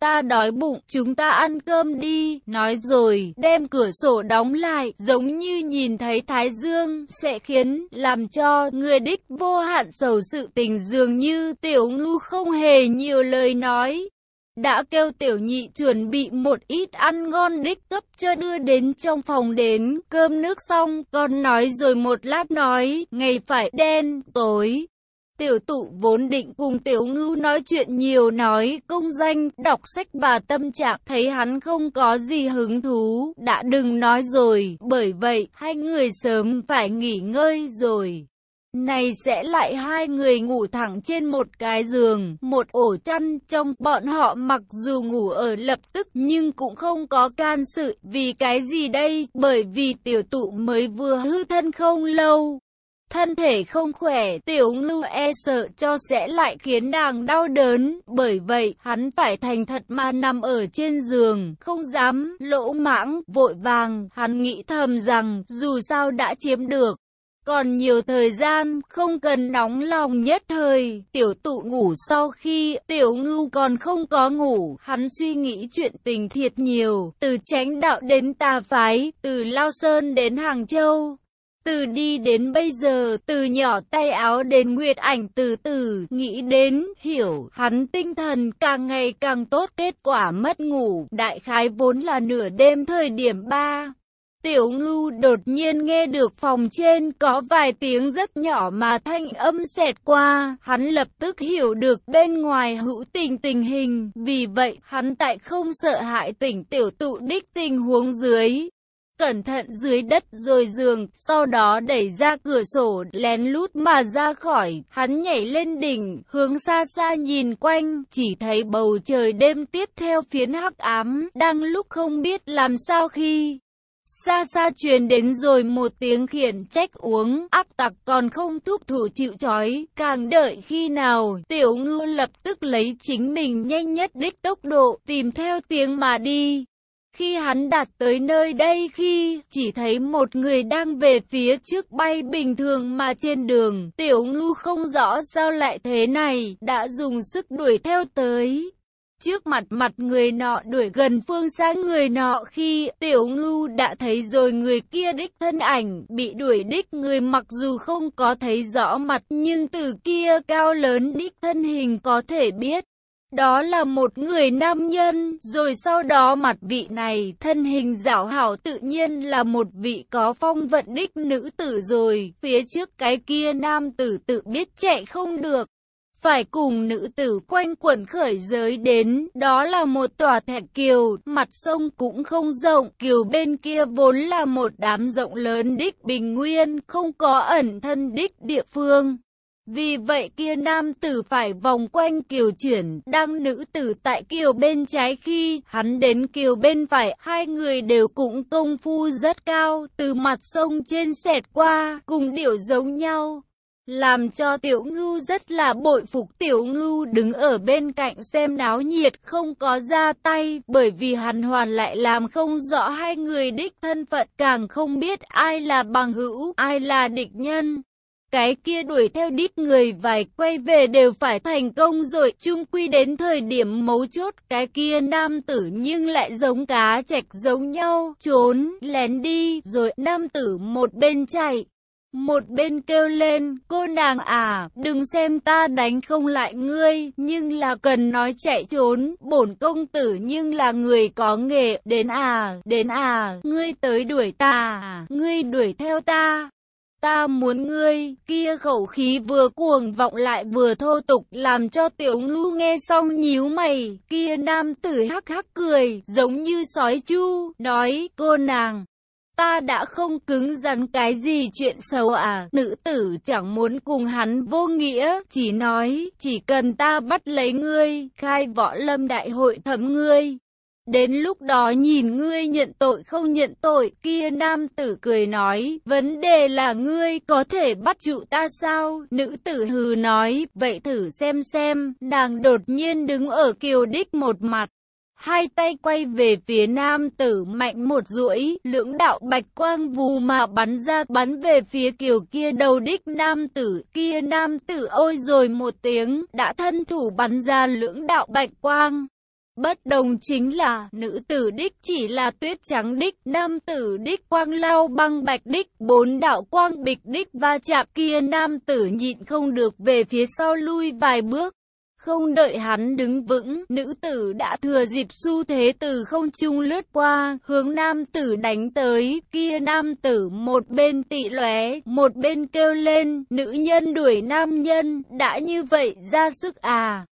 Ta đói bụng, chúng ta ăn cơm đi, nói rồi, đem cửa sổ đóng lại, giống như nhìn thấy Thái Dương, sẽ khiến, làm cho, người đích vô hạn sầu sự tình dường như tiểu ngư không hề nhiều lời nói, đã kêu tiểu nhị chuẩn bị một ít ăn ngon đích cấp cho đưa đến trong phòng đến, cơm nước xong, con nói rồi một lát nói, ngày phải đen, tối. Tiểu tụ vốn định cùng tiểu ngưu nói chuyện nhiều nói công danh, đọc sách và tâm trạng thấy hắn không có gì hứng thú, đã đừng nói rồi, bởi vậy hai người sớm phải nghỉ ngơi rồi này sẽ lại hai người ngủ thẳng trên một cái giường, một ổ chăn trong bọn họ mặc dù ngủ ở lập tức nhưng cũng không có can sự, vì cái gì đây, bởi vì tiểu tụ mới vừa hư thân không lâu. Thân thể không khỏe, tiểu ngưu e sợ cho sẽ lại khiến nàng đau đớn, bởi vậy hắn phải thành thật mà nằm ở trên giường, không dám lỗ mãng, vội vàng, hắn nghĩ thầm rằng dù sao đã chiếm được. Còn nhiều thời gian, không cần nóng lòng nhất thời, tiểu tụ ngủ sau khi tiểu ngưu còn không có ngủ, hắn suy nghĩ chuyện tình thiệt nhiều, từ tránh đạo đến tà phái, từ Lao Sơn đến Hàng Châu, từ đi đến bây giờ, từ nhỏ tay áo đến nguyệt ảnh từ từ, nghĩ đến, hiểu, hắn tinh thần càng ngày càng tốt kết quả mất ngủ, đại khái vốn là nửa đêm thời điểm 3. Tiểu ngưu đột nhiên nghe được phòng trên có vài tiếng rất nhỏ mà thanh âm xẹt qua, hắn lập tức hiểu được bên ngoài hữu tình tình hình, vì vậy hắn tại không sợ hại tỉnh tiểu tụ đích tình huống dưới, cẩn thận dưới đất rồi giường, sau đó đẩy ra cửa sổ, lén lút mà ra khỏi, hắn nhảy lên đỉnh, hướng xa xa nhìn quanh, chỉ thấy bầu trời đêm tiếp theo phiến hắc ám, đang lúc không biết làm sao khi... Xa xa truyền đến rồi một tiếng khiển trách uống, ác tặc còn không thúc thủ chịu chói, càng đợi khi nào, tiểu ngư lập tức lấy chính mình nhanh nhất đích tốc độ, tìm theo tiếng mà đi. Khi hắn đạt tới nơi đây khi chỉ thấy một người đang về phía trước bay bình thường mà trên đường, tiểu ngư không rõ sao lại thế này, đã dùng sức đuổi theo tới. Trước mặt mặt người nọ đuổi gần phương xa người nọ khi tiểu ngưu đã thấy rồi người kia đích thân ảnh bị đuổi đích người mặc dù không có thấy rõ mặt nhưng từ kia cao lớn đích thân hình có thể biết. Đó là một người nam nhân, rồi sau đó mặt vị này, thân hình dạo hảo tự nhiên là một vị có phong vận đích nữ tử rồi, phía trước cái kia nam tử tự biết chạy không được. Phải cùng nữ tử quanh quẩn khởi giới đến, đó là một tòa thạch kiều, mặt sông cũng không rộng, kiều bên kia vốn là một đám rộng lớn đích bình nguyên, không có ẩn thân đích địa phương. Vì vậy kia nam tử phải vòng quanh kiều chuyển, đang nữ tử tại kiều bên trái khi hắn đến kiều bên phải, hai người đều cũng công phu rất cao, từ mặt sông trên xẹt qua, cùng điệu giống nhau. Làm cho tiểu ngưu rất là bội phục tiểu ngưu đứng ở bên cạnh xem náo nhiệt không có ra tay bởi vì hàn hoàn lại làm không rõ hai người đích thân phận càng không biết ai là bằng hữu, ai là địch nhân. Cái kia đuổi theo đít người vài quay về đều phải thành công rồi, chung quy đến thời điểm mấu chốt, cái kia nam tử nhưng lại giống cá chạch giống nhau, trốn, lén đi, rồi nam tử một bên chạy. Một bên kêu lên, cô nàng à, đừng xem ta đánh không lại ngươi, nhưng là cần nói chạy trốn, bổn công tử nhưng là người có nghề, đến à, đến à, ngươi tới đuổi ta, à, ngươi đuổi theo ta, Ta muốn ngươi, kia khẩu khí vừa cuồng vọng lại vừa thô tục làm cho tiểu ngưu nghe xong nhíu mày, kia nam tử hắc hắc cười, giống như sói chu, nói, cô nàng. Ta đã không cứng rắn cái gì chuyện xấu à, nữ tử chẳng muốn cùng hắn vô nghĩa, chỉ nói, chỉ cần ta bắt lấy ngươi, khai võ lâm đại hội thẩm ngươi, Đến lúc đó nhìn ngươi nhận tội không nhận tội, kia nam tử cười nói, vấn đề là ngươi có thể bắt trụ ta sao? Nữ tử hừ nói, vậy thử xem xem, nàng đột nhiên đứng ở kiều đích một mặt. Hai tay quay về phía nam tử mạnh một duỗi, lưỡng đạo bạch quang vù mà bắn ra bắn về phía kiều kia đầu đích nam tử, kia nam tử ôi rồi một tiếng, đã thân thủ bắn ra lưỡng đạo bạch quang. Bất đồng chính là, nữ tử đích chỉ là tuyết trắng đích, nam tử đích quang lao băng bạch đích, bốn đạo quang bịch đích va chạm kia nam tử nhịn không được về phía sau lui vài bước. Không đợi hắn đứng vững, nữ tử đã thừa dịp xu thế từ không trung lướt qua, hướng nam tử đánh tới, kia nam tử một bên tị lóe, một bên kêu lên, nữ nhân đuổi nam nhân, đã như vậy ra sức à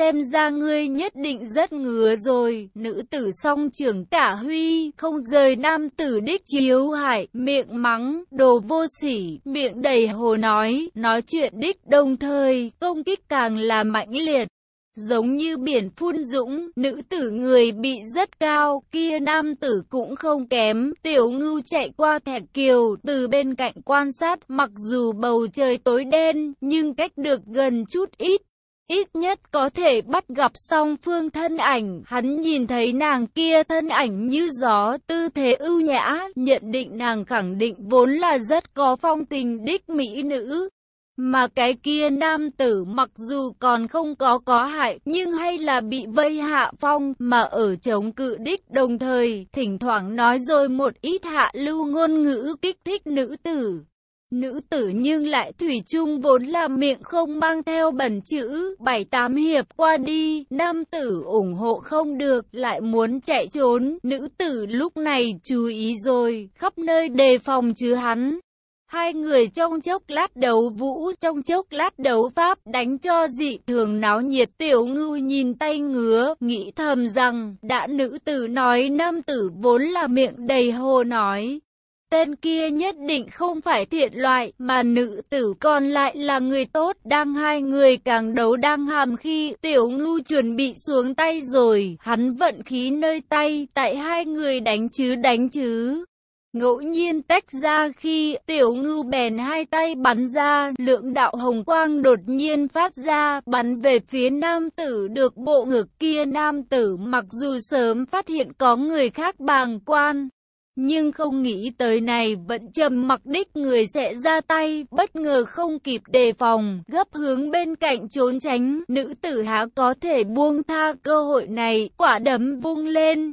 xem ra ngươi nhất định rất ngứa rồi, nữ tử song trưởng cả huy, không rời nam tử đích chiếu hại, miệng mắng, đồ vô sỉ, miệng đầy hồ nói, nói chuyện đích đồng thời, công kích càng là mãnh liệt. Giống như biển phun dũng, nữ tử người bị rất cao, kia nam tử cũng không kém, tiểu ngưu chạy qua thẹt kiều, từ bên cạnh quan sát, mặc dù bầu trời tối đen, nhưng cách được gần chút ít, ít nhất có thể bắt gặp song phương thân ảnh. Hắn nhìn thấy nàng kia thân ảnh như gió, tư thế ưu nhã, nhận định nàng khẳng định vốn là rất có phong tình đích mỹ nữ. Mà cái kia nam tử mặc dù còn không có có hại, nhưng hay là bị vây hạ phong, mà ở chống cự đích đồng thời, thỉnh thoảng nói rồi một ít hạ lưu ngôn ngữ kích thích nữ tử. Nữ tử nhưng lại thủy chung vốn là miệng không mang theo bẩn chữ, bảy tám hiệp qua đi, nam tử ủng hộ không được, lại muốn chạy trốn, nữ tử lúc này chú ý rồi, khắp nơi đề phòng chứ hắn. Hai người trong chốc lát đấu vũ, trong chốc lát đấu pháp, đánh cho dị thường náo nhiệt tiểu ngưu nhìn tay ngứa, nghĩ thầm rằng, đã nữ tử nói nam tử vốn là miệng đầy hồ nói. Tên kia nhất định không phải thiện loại, mà nữ tử còn lại là người tốt. Đang hai người càng đấu đang hàm khi tiểu ngu chuẩn bị xuống tay rồi, hắn vận khí nơi tay, tại hai người đánh chứ đánh chứ. Ngẫu nhiên tách ra khi tiểu ngưu bèn hai tay bắn ra, lượng đạo hồng quang đột nhiên phát ra, bắn về phía nam tử được bộ ngực kia nam tử mặc dù sớm phát hiện có người khác bàng quan. Nhưng không nghĩ tới này vẫn trầm mặc đích người sẽ ra tay, bất ngờ không kịp đề phòng, gấp hướng bên cạnh trốn tránh, nữ tử há có thể buông tha cơ hội này, quả đấm vung lên,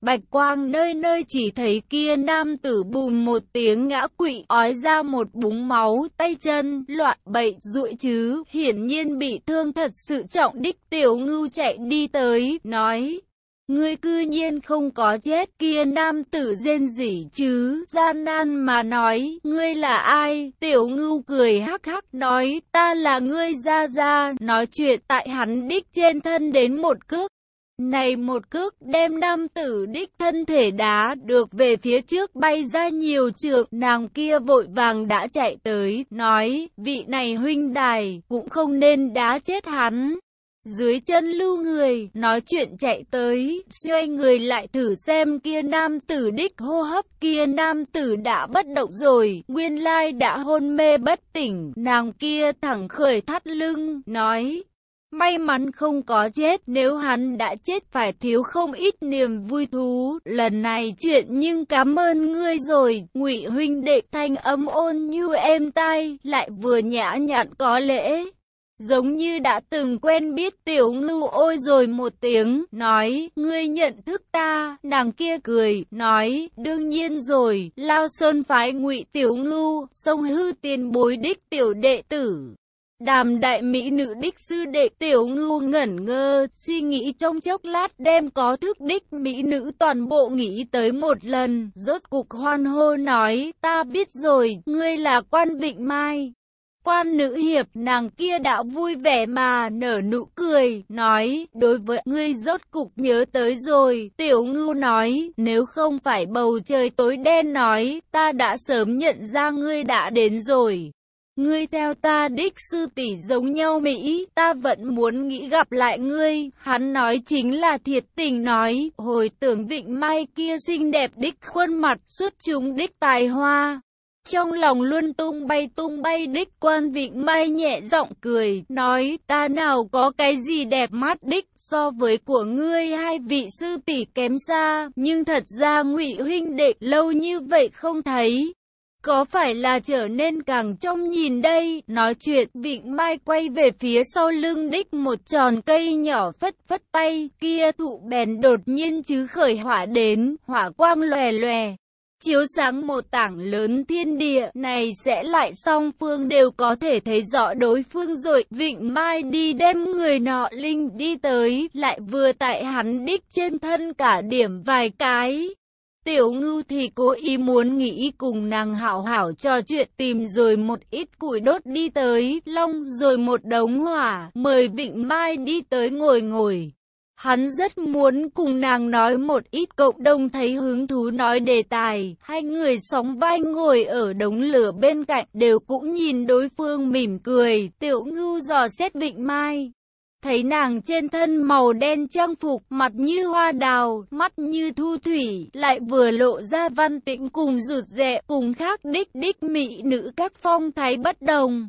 Bạch quang nơi nơi chỉ thấy kia nam tử bùm một tiếng ngã quỵ ói ra một búng máu, tay chân, loạn bậy, rụi chứ, hiển nhiên bị thương thật sự trọng đích tiểu ngưu chạy đi tới, nói. Ngươi cư nhiên không có chết kia nam tử rên rỉ chứ, gian nan mà nói, ngươi là ai, tiểu ngưu cười hắc hắc nói, ta là ngươi ra ra, nói chuyện tại hắn đích trên thân đến một cước, này một cước đem nam tử đích thân thể đá được về phía trước bay ra nhiều trượng, nàng kia vội vàng đã chạy tới, nói, vị này huynh đài, cũng không nên đá chết hắn. Dưới chân lưu người, nói chuyện chạy tới, xoay người lại thử xem kia nam tử đích hô hấp kia nam tử đã bất động rồi, nguyên lai đã hôn mê bất tỉnh, nàng kia thẳng khởi thắt lưng, nói, May mắn không có chết, nếu hắn đã chết phải thiếu không ít niềm vui thú. Lần này chuyện nhưng cảm ơn ngươi rồi, ngụy huynh đệ thanh âm ôn như êm tai, lại vừa nhã nhặn có lễ. Giống như đã từng quen biết tiểu ngưu ôi rồi một tiếng, nói, ngươi nhận thức ta, nàng kia cười, nói, đương nhiên rồi, lao sơn phái ngụy tiểu ngưu, sông hư tiền bối đích tiểu đệ tử. Đàm đại mỹ nữ đích sư đệ tiểu ngưu ngẩn ngơ, suy nghĩ trong chốc lát đem có thức đích mỹ nữ toàn bộ nghĩ tới một lần, rốt cục hoan hô nói, ta biết rồi, ngươi là quan vịnh mai. Quan nữ hiệp nàng kia đã vui vẻ mà nở nụ cười, nói, đối với ngươi rốt cục nhớ tới rồi, tiểu ngưu nói, nếu không phải bầu trời tối đen nói, ta đã sớm nhận ra ngươi đã đến rồi. Ngươi theo ta đích sư tỷ giống nhau Mỹ, ta vẫn muốn nghĩ gặp lại ngươi. Hắn nói chính là thiệt tình nói, hồi tưởng vịnh mai kia xinh đẹp đích khuôn mặt xuất chúng đích tài hoa. Trong lòng luôn tung bay tung bay đích quan vịnh mai nhẹ giọng cười, nói ta nào có cái gì đẹp mắt đích so với của ngươi hai vị sư tỷ kém xa, nhưng thật ra ngụy huynh đệ lâu như vậy không thấy. Có phải là trở nên càng trong nhìn đây, nói chuyện, vịnh mai quay về phía sau lưng đích một tròn cây nhỏ phất phất tay, kia thụ bèn đột nhiên chứ khởi hỏa đến, hỏa quang lòe lòe. Chiếu sáng một tảng lớn thiên địa này sẽ lại song phương đều có thể thấy rõ đối phương rồi. Vịnh Mai đi đem người nọ linh đi tới, lại vừa tại hắn đích trên thân cả điểm vài cái. tiểu ngưu thì cố ý muốn nghĩ cùng nàng hảo hảo trò chuyện tìm rồi một ít củi đốt đi tới, long rồi một đống hỏa, mời Vịnh Mai đi tới ngồi ngồi. Hắn rất muốn cùng nàng nói một ít cộng đồng thấy hứng thú nói đề tài, hai người sóng vai ngồi ở đống lửa bên cạnh đều cũng nhìn đối phương mỉm cười, tiểu ngưu dò xét Vịnh Mai. Thấy nàng trên thân màu đen trang phục, mặt như hoa đào, mắt như thu thủy, lại vừa lộ ra văn tĩnh cùng rụt rẹ, cùng khác đích đích mỹ nữ các phong thái bất đồng.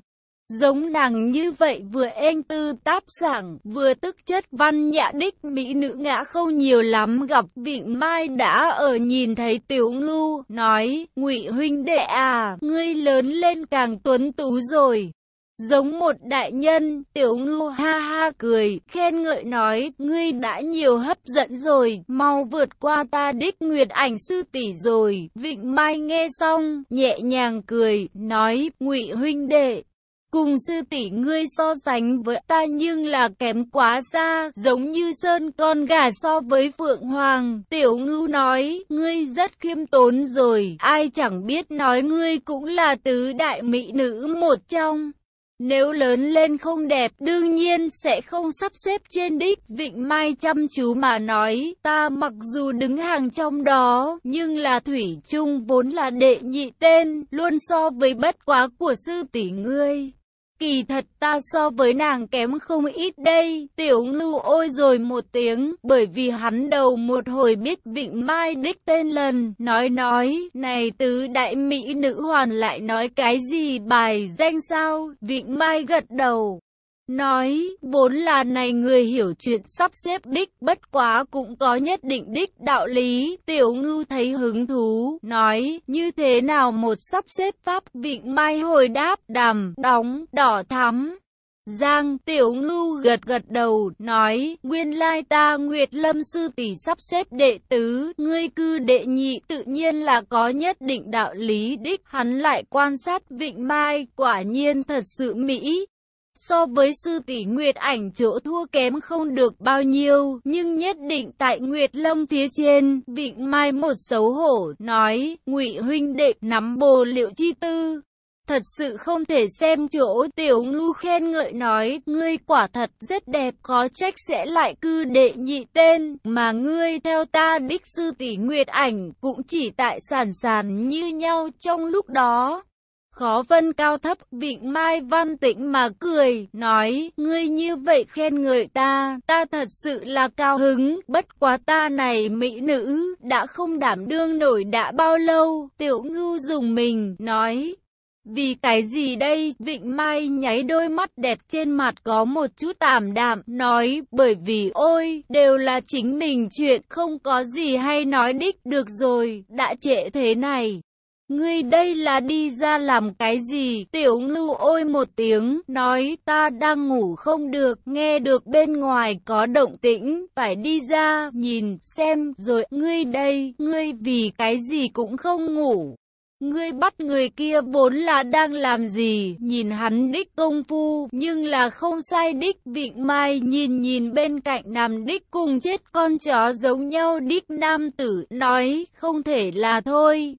Giống nàng như vậy vừa ên tư táp sảng, vừa tức chất văn nhã đích mỹ nữ ngã không nhiều lắm gặp vịnh mai đã ở nhìn thấy tiểu ngưu, nói, ngụy huynh đệ à, ngươi lớn lên càng tuấn tú rồi. Giống một đại nhân, tiểu ngưu ha ha cười, khen ngợi nói, ngươi đã nhiều hấp dẫn rồi, mau vượt qua ta đích nguyệt ảnh sư tỷ rồi. Vịnh Mai nghe xong, nhẹ nhàng cười, nói, ngụy huynh đệ, cùng sư tỷ ngươi so sánh với ta nhưng là kém quá xa, giống như sơn con gà so với phượng hoàng. Tiểu ngưu nói, ngươi rất khiêm tốn rồi, ai chẳng biết nói ngươi cũng là tứ đại mỹ nữ một trong. Nếu lớn lên không đẹp, đương nhiên sẽ không sắp xếp trên đích. Vịnh Mai chăm chú mà nói, ta mặc dù đứng hàng trong đó, nhưng là Thủy Trung vốn là đệ nhị tên, luôn so với bất quá của sư tỷ ngươi. Kỳ thật ta so với nàng kém không ít đây, tiểu ngưu ôi rồi một tiếng, bởi vì hắn đầu một hồi biết vịnh mai đích tên lần, nói nói, này tứ đại mỹ nữ hoàn lại nói cái gì bài danh sao, vịnh mai gật đầu. Nói, vốn là này người hiểu chuyện sắp xếp đích, bất quá cũng có nhất định đích đạo lý, tiểu ngưu thấy hứng thú, nói, như thế nào một sắp xếp pháp vịnh mai hồi đáp, đàm, đóng, đỏ thắm. Giang Tiểu Ngưu gật gật đầu, nói, nguyên lai ta Nguyệt Lâm Sư tỷ sắp xếp đệ tứ, ngươi cư đệ nhị tự nhiên là có nhất định đạo lý đích, hắn lại quan sát Vịnh Mai, quả nhiên thật sự mỹ, So với sư tỷ Nguyệt ảnh chỗ thua kém không được bao nhiêu, nhưng nhất định tại Nguyệt Lâm phía trên, Vịnh Mai một xấu hổ, nói, ngụy huynh đệ nắm bồ liệu chi tư. Thật sự không thể xem chỗ tiểu ngưu khen ngợi nói, ngươi quả thật rất đẹp, có trách sẽ lại cư đệ nhị tên, mà ngươi theo ta đích sư tỷ Nguyệt ảnh cũng chỉ tại sản sản như nhau trong lúc đó. Khó vân cao thấp, vịnh mai văn tĩnh mà cười, nói, ngươi như vậy khen người ta, ta thật sự là cao hứng, bất quá ta này mỹ nữ, đã không đảm đương nổi đã bao lâu, tiểu ngưu dùng mình, nói. Vì cái gì đây? Vịnh Mai nháy đôi mắt đẹp trên mặt có một chút tảm đạm, nói, bởi vì ôi, đều là chính mình chuyện, không có gì hay nói đích được rồi, đã trễ thế này. Ngươi đây là đi ra làm cái gì? Tiểu ngưu ôi một tiếng, nói ta đang ngủ không được, nghe được bên ngoài có động tĩnh, phải đi ra, nhìn, xem, rồi, ngươi đây, ngươi vì cái gì cũng không ngủ. Ngươi bắt người kia vốn là đang làm gì, nhìn hắn đích công phu, nhưng là không sai đích vịnh mai nhìn nhìn bên cạnh nằm đích cùng chết con chó giống nhau đích nam tử, nói, không thể là thôi.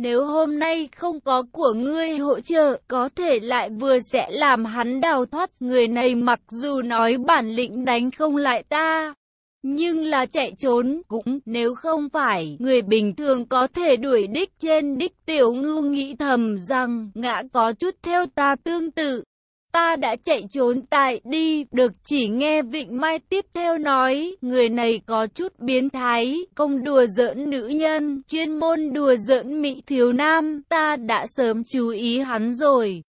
Nếu hôm nay không có của ngươi hỗ trợ, có thể lại vừa sẽ làm hắn đào thoát. Người này mặc dù nói bản lĩnh đánh không lại ta, nhưng là chạy trốn cũng nếu không phải người bình thường có thể đuổi đích trên đích tiểu ngưu nghĩ thầm rằng ngã có chút theo ta tương tự. Ta đã chạy trốn tại đi, được chỉ nghe Vịnh Mai tiếp theo nói, người này có chút biến thái, công đùa giỡn nữ nhân, chuyên môn đùa giỡn mỹ thiếu nam, ta đã sớm chú ý hắn rồi.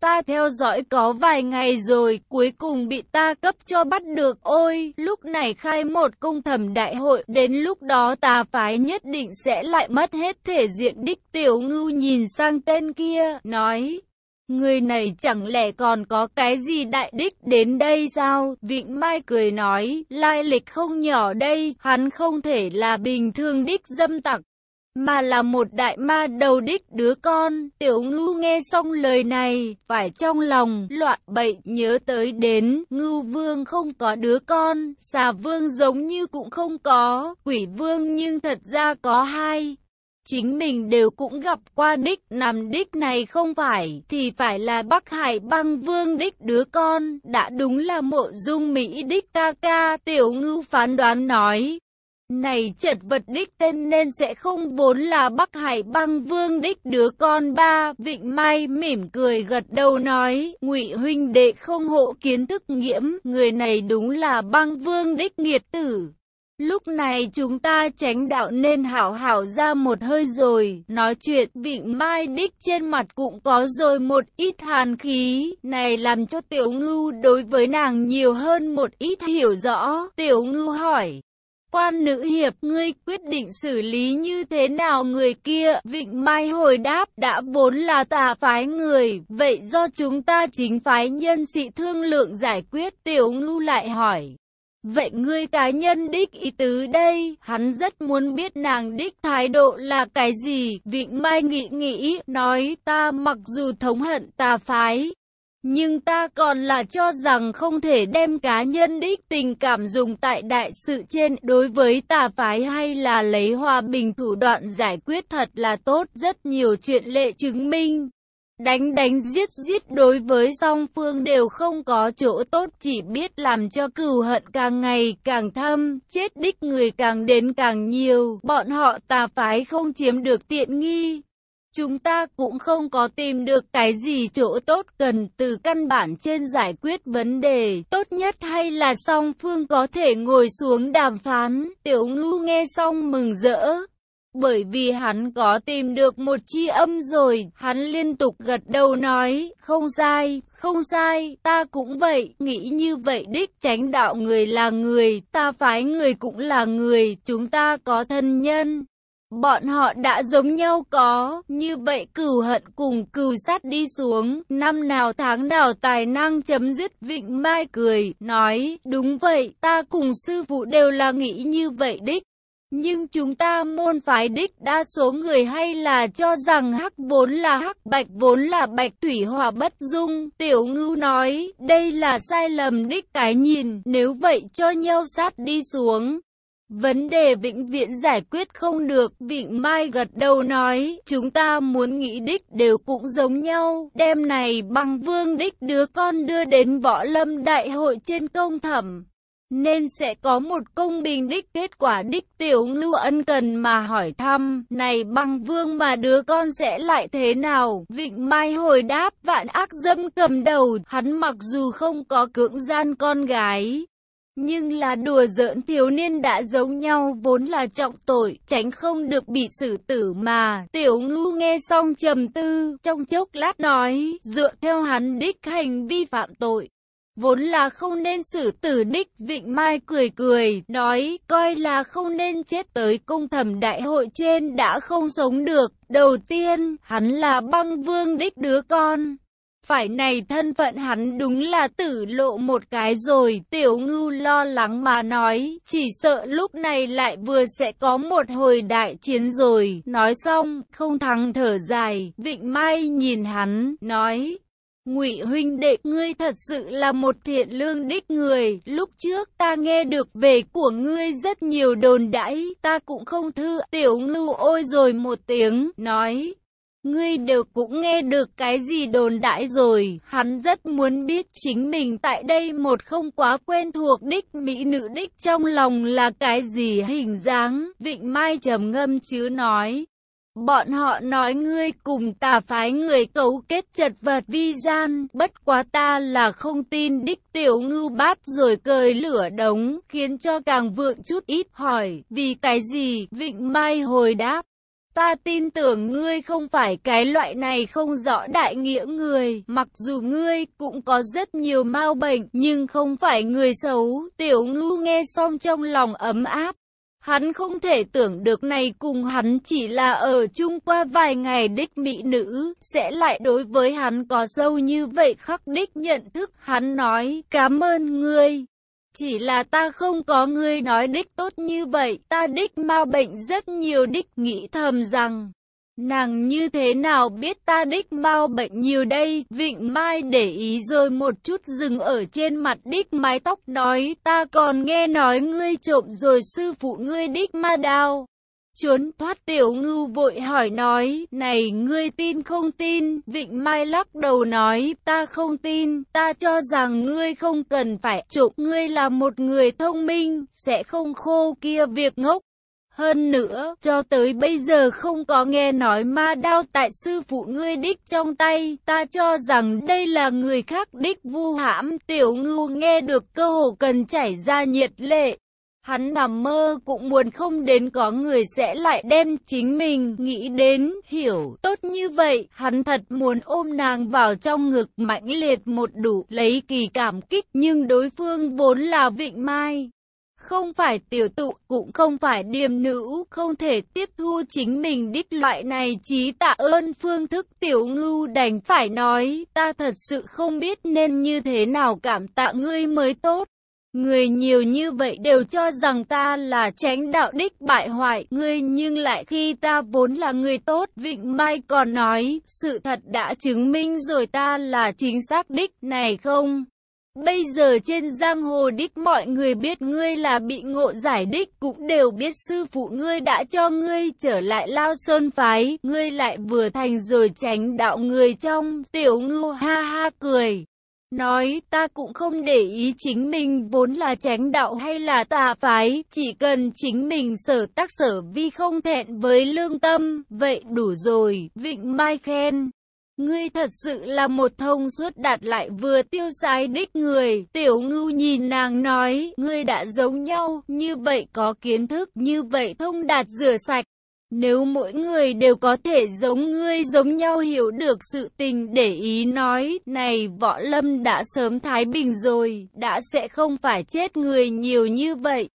Ta theo dõi có vài ngày rồi, cuối cùng bị ta cấp cho bắt được. Ôi, lúc này khai một công thẩm đại hội, đến lúc đó ta phái nhất định sẽ lại mất hết thể diện đích tiểu ngưu nhìn sang tên kia, nói. Người này chẳng lẽ còn có cái gì đại đích đến đây sao? Vịnh Mai cười nói, lai lịch không nhỏ đây, hắn không thể là bình thường đích dâm tặc, mà là một đại ma đầu đích đứa con. Tiểu ngưu nghe xong lời này, phải trong lòng loạn bậy nhớ tới đến, ngưu vương không có đứa con, xà vương giống như cũng không có, quỷ vương nhưng thật ra có hai chính mình đều cũng gặp qua đích, nằm đích này không phải, thì phải là Bắc Hải băng vương đích đứa con, đã đúng là mộ dung Mỹ đích ca ca, tiểu ngưu phán đoán nói. Này chật vật đích tên nên sẽ không vốn là Bắc Hải băng vương đích đứa con ba, Vịnh Mai mỉm cười gật đầu nói, ngụy huynh đệ không hộ kiến thức nghiễm, người này đúng là băng vương đích nghiệt tử. Lúc này chúng ta tránh đạo nên hảo hảo ra một hơi rồi, nói chuyện vịnh mai đích trên mặt cũng có rồi một ít hàn khí, này làm cho tiểu ngưu đối với nàng nhiều hơn một ít hiểu rõ, tiểu ngưu hỏi. Quan nữ hiệp ngươi quyết định xử lý như thế nào người kia, Vịnh Mai hồi đáp đã vốn là tà phái người, vậy do chúng ta chính phái nhân sĩ thương lượng giải quyết, tiểu ngưu lại hỏi. Vậy ngươi cá nhân đích ý tứ đây, hắn rất muốn biết nàng đích thái độ là cái gì, Vịnh Mai nghĩ nghĩ, nói ta mặc dù thống hận tà phái, nhưng ta còn là cho rằng không thể đem cá nhân đích tình cảm dùng tại đại sự trên đối với tà phái hay là lấy hòa bình thủ đoạn giải quyết thật là tốt rất nhiều chuyện lệ chứng minh. Đánh đánh giết giết đối với song phương đều không có chỗ tốt chỉ biết làm cho cừu hận càng ngày càng thâm, chết đích người càng đến càng nhiều, bọn họ tà phái không chiếm được tiện nghi. Chúng ta cũng không có tìm được cái gì chỗ tốt cần từ căn bản trên giải quyết vấn đề, tốt nhất hay là song phương có thể ngồi xuống đàm phán, tiểu ngưu nghe xong mừng rỡ, bởi vì hắn có tìm được một chi âm rồi, hắn liên tục gật đầu nói, không sai, không sai, ta cũng vậy, nghĩ như vậy đích, tránh đạo người là người, ta phái người cũng là người, chúng ta có thân nhân. Bọn họ đã giống nhau có, như vậy cửu hận cùng cửu sát đi xuống, năm nào tháng nào tài năng chấm dứt Vịnh Mai cười, nói, đúng vậy, ta cùng sư phụ đều là nghĩ như vậy đích. Nhưng chúng ta môn phái đích đa số người hay là cho rằng hắc vốn là hắc bạch vốn là bạch thủy hòa bất dung. Tiểu ngưu nói, đây là sai lầm đích cái nhìn, nếu vậy cho nhau sát đi xuống. Vấn đề vĩnh viễn giải quyết không được, Vịnh Mai gật đầu nói, chúng ta muốn nghĩ đích đều cũng giống nhau, đêm này bằng vương đích đứa con đưa đến võ lâm đại hội trên công thẩm nên sẽ có một công bình đích kết quả đích tiểu ngưu ân cần mà hỏi thăm, này băng vương mà đứa con sẽ lại thế nào, vịnh mai hồi đáp, vạn ác dâm cầm đầu, hắn mặc dù không có cưỡng gian con gái. Nhưng là đùa giỡn thiếu niên đã giống nhau vốn là trọng tội, tránh không được bị xử tử mà. Tiểu ngưu nghe xong trầm tư, trong chốc lát nói, dựa theo hắn đích hành vi phạm tội, Vốn là không nên xử tử đích, Vịnh Mai cười cười, nói, coi là không nên chết tới công thẩm đại hội trên đã không sống được. Đầu tiên, hắn là băng vương đích đứa con. Phải này thân phận hắn đúng là tử lộ một cái rồi, tiểu ngưu lo lắng mà nói, chỉ sợ lúc này lại vừa sẽ có một hồi đại chiến rồi. Nói xong, không thắng thở dài, Vịnh Mai nhìn hắn, nói, Ngụy huynh đệ, ngươi thật sự là một thiện lương đích người, lúc trước ta nghe được về của ngươi rất nhiều đồn đãi, ta cũng không thư, tiểu ngưu ôi rồi một tiếng, nói. Ngươi đều cũng nghe được cái gì đồn đãi rồi, hắn rất muốn biết chính mình tại đây một không quá quen thuộc đích mỹ nữ đích trong lòng là cái gì hình dáng, vịnh mai trầm ngâm chứ nói. Bọn họ nói ngươi cùng tà phái người cấu kết chật vật vi gian, bất quá ta là không tin đích tiểu ngưu bát rồi cười lửa đống, khiến cho càng vượng chút ít hỏi, vì cái gì, vịnh mai hồi đáp. Ta tin tưởng ngươi không phải cái loại này không rõ đại nghĩa người, mặc dù ngươi cũng có rất nhiều mau bệnh, nhưng không phải người xấu. Tiểu ngưu nghe xong trong lòng ấm áp, Hắn không thể tưởng được này cùng hắn chỉ là ở chung qua vài ngày đích mỹ nữ, sẽ lại đối với hắn có sâu như vậy khắc đích nhận thức. Hắn nói, cảm ơn ngươi. Chỉ là ta không có ngươi nói đích tốt như vậy, ta đích mau bệnh rất nhiều đích nghĩ thầm rằng. Nàng như thế nào biết ta đích mau bệnh nhiều đây, Vịnh Mai để ý rồi một chút dừng ở trên mặt đích mái tóc nói, ta còn nghe nói ngươi trộm rồi sư phụ ngươi đích ma đao. Trốn thoát tiểu ngưu vội hỏi nói, này ngươi tin không tin, Vịnh Mai lắc đầu nói, ta không tin, ta cho rằng ngươi không cần phải trộm, ngươi là một người thông minh, sẽ không khô kia việc ngốc. Hơn nữa, cho tới bây giờ không có nghe nói ma đao tại sư phụ ngươi đích trong tay, ta cho rằng đây là người khác đích vu hãm, tiểu ngưu nghe được cơ hồ cần chảy ra nhiệt lệ. Hắn nằm mơ cũng muốn không đến có người sẽ lại đem chính mình nghĩ đến, hiểu, tốt như vậy, hắn thật muốn ôm nàng vào trong ngực mãnh liệt một đủ, lấy kỳ cảm kích, nhưng đối phương vốn là vịnh mai. Không phải tiểu tụ, cũng không phải điềm nữ, không thể tiếp thu chính mình đích loại này trí tạ ơn phương thức tiểu ngưu đành phải nói, ta thật sự không biết nên như thế nào cảm tạ ngươi mới tốt. Người nhiều như vậy đều cho rằng ta là tránh đạo đích bại hoại, ngươi nhưng lại khi ta vốn là người tốt, Vịnh Mai còn nói, sự thật đã chứng minh rồi ta là chính xác đích này không? Bây giờ trên giang hồ đích mọi người biết ngươi là bị ngộ giải đích cũng đều biết sư phụ ngươi đã cho ngươi trở lại lao sơn phái, ngươi lại vừa thành rồi tránh đạo người trong, tiểu ngưu ha ha cười. Nói ta cũng không để ý chính mình vốn là tránh đạo hay là tà phái, chỉ cần chính mình sở tác sở vi không thẹn với lương tâm, vậy đủ rồi, Vịnh Mai khen. Ngươi thật sự là một thông suốt đạt lại vừa tiêu sái đích người. Tiểu ngưu nhìn nàng nói, ngươi đã giống nhau, như vậy có kiến thức, như vậy thông đạt rửa sạch. Nếu mỗi người đều có thể giống ngươi giống nhau hiểu được sự tình để ý nói, này võ lâm đã sớm thái bình rồi, đã sẽ không phải chết người nhiều như vậy.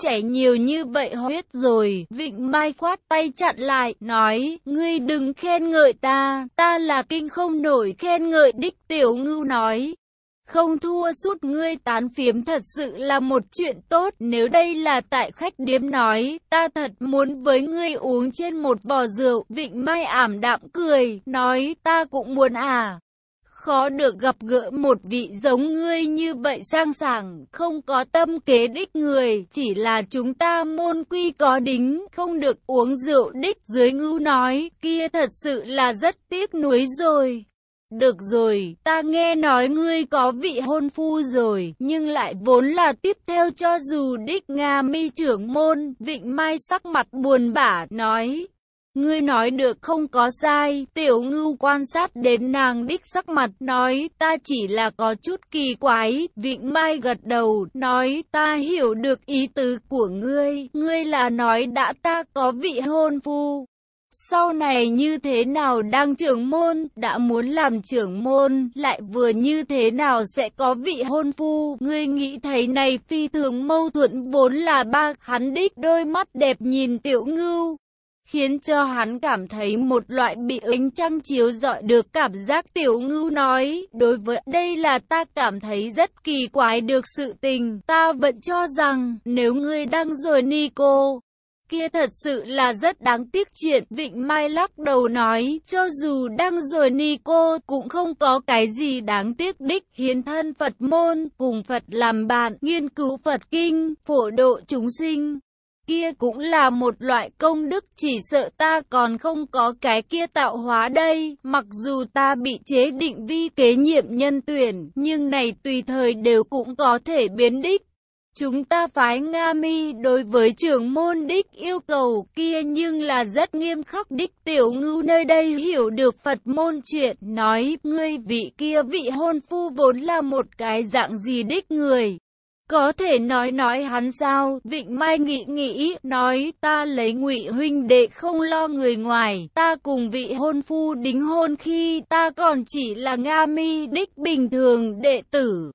Chảy nhiều như vậy huyết rồi, Vịnh Mai khoát tay chặn lại, nói, ngươi đừng khen ngợi ta, ta là kinh không nổi khen ngợi đích tiểu ngưu nói. Không thua suốt ngươi tán phiếm thật sự là một chuyện tốt, nếu đây là tại khách điếm nói, ta thật muốn với ngươi uống trên một vò rượu, Vịnh Mai ảm đạm cười, nói ta cũng muốn à khó được gặp gỡ một vị giống ngươi như vậy sang sảng, không có tâm kế đích người, chỉ là chúng ta môn quy có đính, không được uống rượu đích dưới ngưu nói, kia thật sự là rất tiếc nuối rồi. Được rồi, ta nghe nói ngươi có vị hôn phu rồi, nhưng lại vốn là tiếp theo cho dù đích Nga mi trưởng môn, vịnh mai sắc mặt buồn bã, nói, Ngươi nói được không có sai, tiểu ngưu quan sát đến nàng đích sắc mặt, nói ta chỉ là có chút kỳ quái, vịnh mai gật đầu, nói ta hiểu được ý tứ của ngươi, ngươi là nói đã ta có vị hôn phu. Sau này như thế nào đang trưởng môn, đã muốn làm trưởng môn, lại vừa như thế nào sẽ có vị hôn phu, ngươi nghĩ thấy này phi thường mâu thuẫn vốn là ba, hắn đích đôi mắt đẹp nhìn tiểu ngưu, khiến cho hắn cảm thấy một loại bị ánh trăng chiếu dọi được cảm giác tiểu ngưu nói, đối với đây là ta cảm thấy rất kỳ quái được sự tình, ta vẫn cho rằng, nếu ngươi đang rồi Nico, kia thật sự là rất đáng tiếc chuyện, Vịnh Mai lắc đầu nói, cho dù đang rồi Nico cũng không có cái gì đáng tiếc đích, hiến thân Phật môn, cùng Phật làm bạn, nghiên cứu Phật kinh, phổ độ chúng sinh kia cũng là một loại công đức chỉ sợ ta còn không có cái kia tạo hóa đây, mặc dù ta bị chế định vi kế nhiệm nhân tuyển, nhưng này tùy thời đều cũng có thể biến đích. Chúng ta phái Nga mi đối với trưởng môn đích yêu cầu kia nhưng là rất nghiêm khắc đích tiểu ngưu nơi đây hiểu được Phật môn chuyện, nói ngươi vị kia vị hôn phu vốn là một cái dạng gì đích người. Có thể nói nói hắn sao, Vịnh Mai nghĩ nghĩ, nói ta lấy ngụy huynh đệ không lo người ngoài, ta cùng vị hôn phu đính hôn khi ta còn chỉ là Nga mi đích bình thường đệ tử.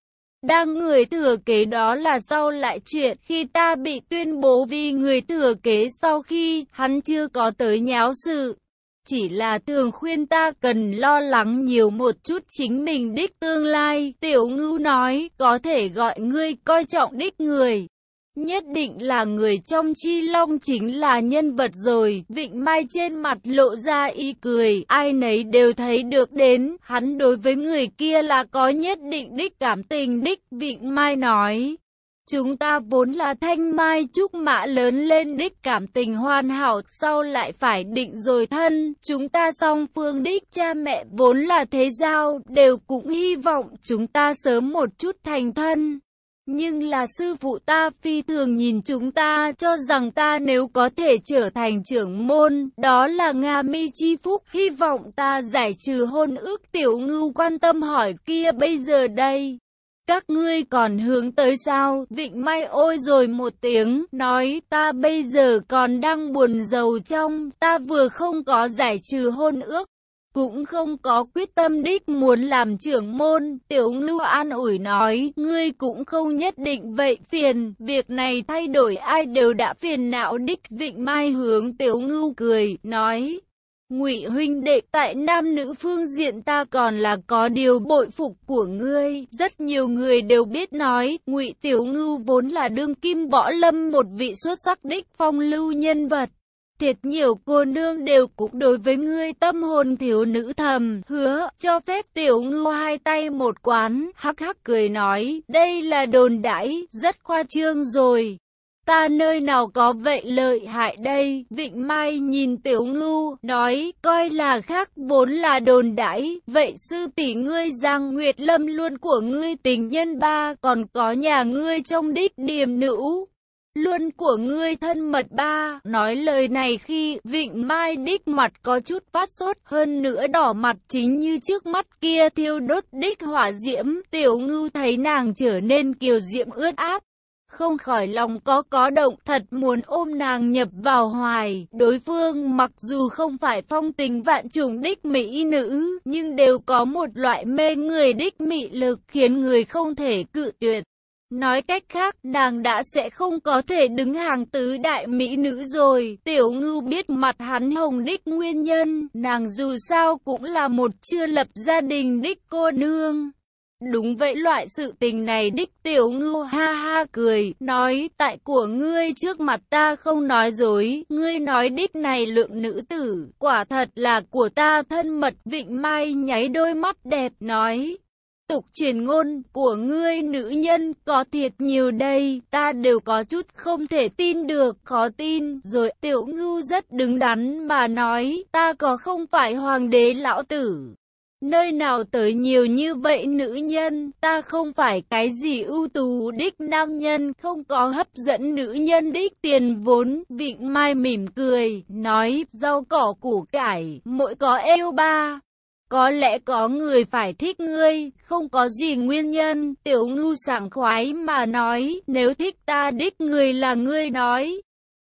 Đang người thừa kế đó là sau lại chuyện khi ta bị tuyên bố vì người thừa kế sau khi hắn chưa có tới nháo sự, chỉ là thường khuyên ta cần lo lắng nhiều một chút chính mình đích tương lai. Tiểu ngưu nói, có thể gọi ngươi coi trọng đích người. Nhất định là người trong chi long chính là nhân vật rồi, vịnh mai trên mặt lộ ra y cười, ai nấy đều thấy được đến, hắn đối với người kia là có nhất định đích cảm tình đích, vịnh mai nói. Chúng ta vốn là thanh mai trúc mã lớn lên đích cảm tình hoàn hảo, sau lại phải định rồi thân. Chúng ta song phương đích cha mẹ vốn là thế giao, đều cũng hy vọng chúng ta sớm một chút thành thân. Nhưng là sư phụ ta phi thường nhìn chúng ta cho rằng ta nếu có thể trở thành trưởng môn, đó là Nga mi chi phúc, hy vọng ta giải trừ hôn ước tiểu ngưu quan tâm hỏi kia bây giờ đây. Các ngươi còn hướng tới sao? Vịnh Mai ôi rồi một tiếng, nói ta bây giờ còn đang buồn giàu trong, ta vừa không có giải trừ hôn ước, cũng không có quyết tâm đích muốn làm trưởng môn, tiểu lưu an ủi nói, ngươi cũng không nhất định vậy phiền, việc này thay đổi ai đều đã phiền não đích, vịnh mai hướng tiểu ngưu cười, nói. Ngụy huynh đệ, tại nam nữ phương diện ta còn là có điều bội phục của ngươi, rất nhiều người đều biết nói, Ngụy Tiểu Ngưu vốn là đương kim võ lâm một vị xuất sắc đích phong lưu nhân vật. Thiệt nhiều cô nương đều cũng đối với ngươi tâm hồn thiếu nữ thầm, hứa, cho phép tiểu ngưu hai tay một quán, hắc hắc cười nói, đây là đồn đãi, rất khoa trương rồi. Ta nơi nào có vậy lợi hại đây, Vịnh Mai nhìn tiểu ngưu, nói, coi là khác vốn là đồn đãi, vậy sư tỷ ngươi Giang Nguyệt Lâm luôn của ngươi tình nhân ba, còn có nhà ngươi trong đích điềm nữ, Luôn của ngươi thân mật ba, nói lời này khi vịnh mai đích mặt có chút phát sốt hơn nữa đỏ mặt chính như trước mắt kia thiêu đốt đích hỏa diễm, tiểu ngưu thấy nàng trở nên kiều diễm ướt át. Không khỏi lòng có có động thật muốn ôm nàng nhập vào hoài, đối phương mặc dù không phải phong tình vạn trùng đích mỹ nữ, nhưng đều có một loại mê người đích mị lực khiến người không thể cự tuyệt. Nói cách khác, nàng đã sẽ không có thể đứng hàng tứ đại mỹ nữ rồi. Tiểu ngư biết mặt hắn hồng đích nguyên nhân, nàng dù sao cũng là một chưa lập gia đình đích cô nương. Đúng vậy loại sự tình này đích tiểu ngưu ha ha cười, nói tại của ngươi trước mặt ta không nói dối, ngươi nói đích này lượng nữ tử, quả thật là của ta thân mật vịnh mai nháy đôi mắt đẹp nói, tục truyền ngôn của ngươi nữ nhân có thiệt nhiều đây, ta đều có chút không thể tin được, khó tin. Rồi tiểu ngưu rất đứng đắn mà nói, ta có không phải hoàng đế lão tử. Nơi nào tới nhiều như vậy nữ nhân, ta không phải cái gì ưu tú đích nam nhân, không có hấp dẫn nữ nhân đích tiền vốn. Vịnh Mai mỉm cười, nói, rau cỏ củ cải, mỗi có eo ba. Có lẽ có người phải thích ngươi, không có gì nguyên nhân, tiểu ngưu sảng khoái mà nói, nếu thích ta đích người là ngươi nói.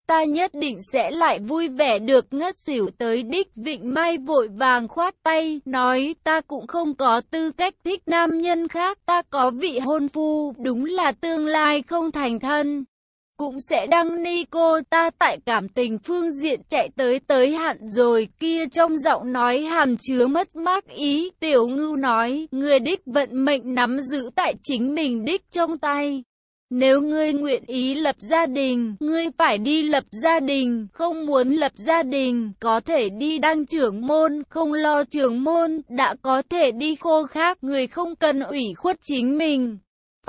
Ta nhất định sẽ lại vui vẻ được ngất xỉu tới đích vịnh mai vội vàng khoát tay, nói ta cũng không có tư cách thích nam nhân khác, ta có vị hôn phu, đúng là tương lai không thành thân. Cũng sẽ đăng ni cô ta tại cảm tình phương diện chạy tới tới hạn rồi kia trong giọng nói hàm chứa mất mát ý tiểu ngưu nói người đích vận mệnh nắm giữ tại chính mình đích trong tay nếu ngươi nguyện ý lập gia đình, ngươi phải đi lập gia đình, không muốn lập gia đình, có thể đi đăng trưởng môn, không lo trưởng môn, đã có thể đi khô khác, người không cần ủy khuất chính mình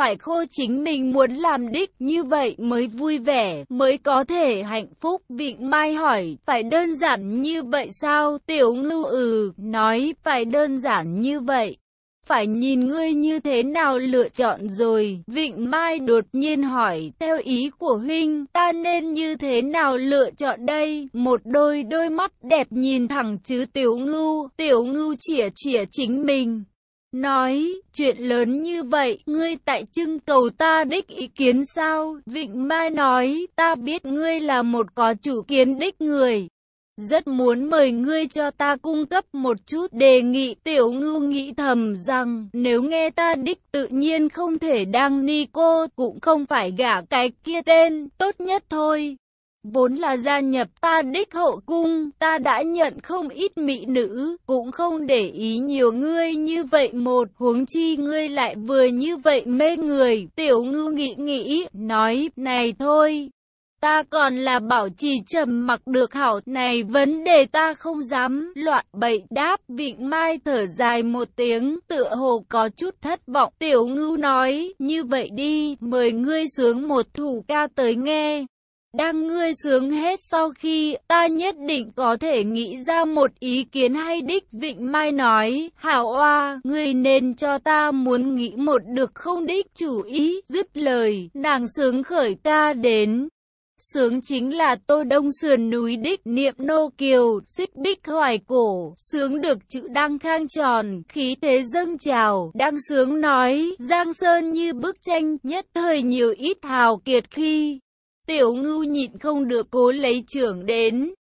phải khô chính mình muốn làm đích như vậy mới vui vẻ, mới có thể hạnh phúc. Vịnh Mai hỏi, phải đơn giản như vậy sao? Tiểu ngưu ừ, nói phải đơn giản như vậy. Phải nhìn ngươi như thế nào lựa chọn rồi. Vịnh Mai đột nhiên hỏi, theo ý của huynh, ta nên như thế nào lựa chọn đây? Một đôi đôi mắt đẹp nhìn thẳng chứ tiểu ngưu, tiểu ngưu chỉa chỉa chính mình. Nói, chuyện lớn như vậy, ngươi tại trưng cầu ta đích ý kiến sao? Vịnh Mai nói, ta biết ngươi là một có chủ kiến đích người. Rất muốn mời ngươi cho ta cung cấp một chút đề nghị tiểu ngưu nghĩ thầm rằng nếu nghe ta đích tự nhiên không thể đăng ni cô cũng không phải gả cái kia tên tốt nhất thôi. Vốn là gia nhập ta đích hậu cung, ta đã nhận không ít mỹ nữ, cũng không để ý nhiều ngươi như vậy một, huống chi ngươi lại vừa như vậy mê người, tiểu ngư nghĩ nghĩ, nói, này thôi ta còn là bảo trì trầm mặc được hảo này vấn đề ta không dám loạn bậy đáp vịnh mai thở dài một tiếng tựa hồ có chút thất vọng. Tiểu ngưu nói như vậy đi mời ngươi sướng một thủ ca tới nghe. Đang ngươi sướng hết sau khi ta nhất định có thể nghĩ ra một ý kiến hay đích. Vịnh Mai nói, Hảo Oa, ngươi nên cho ta muốn nghĩ một được không đích? Chủ ý, dứt lời, nàng sướng khởi ca đến. Sướng chính là tô đông sườn núi đích niệm nô kiều, xích bích hoài cổ, sướng được chữ đăng khang tròn, khí thế dâng trào, đang sướng nói, giang sơn như bức tranh, nhất thời nhiều ít hào kiệt khi. Tiểu ngưu nhịn không được cố lấy trưởng đến,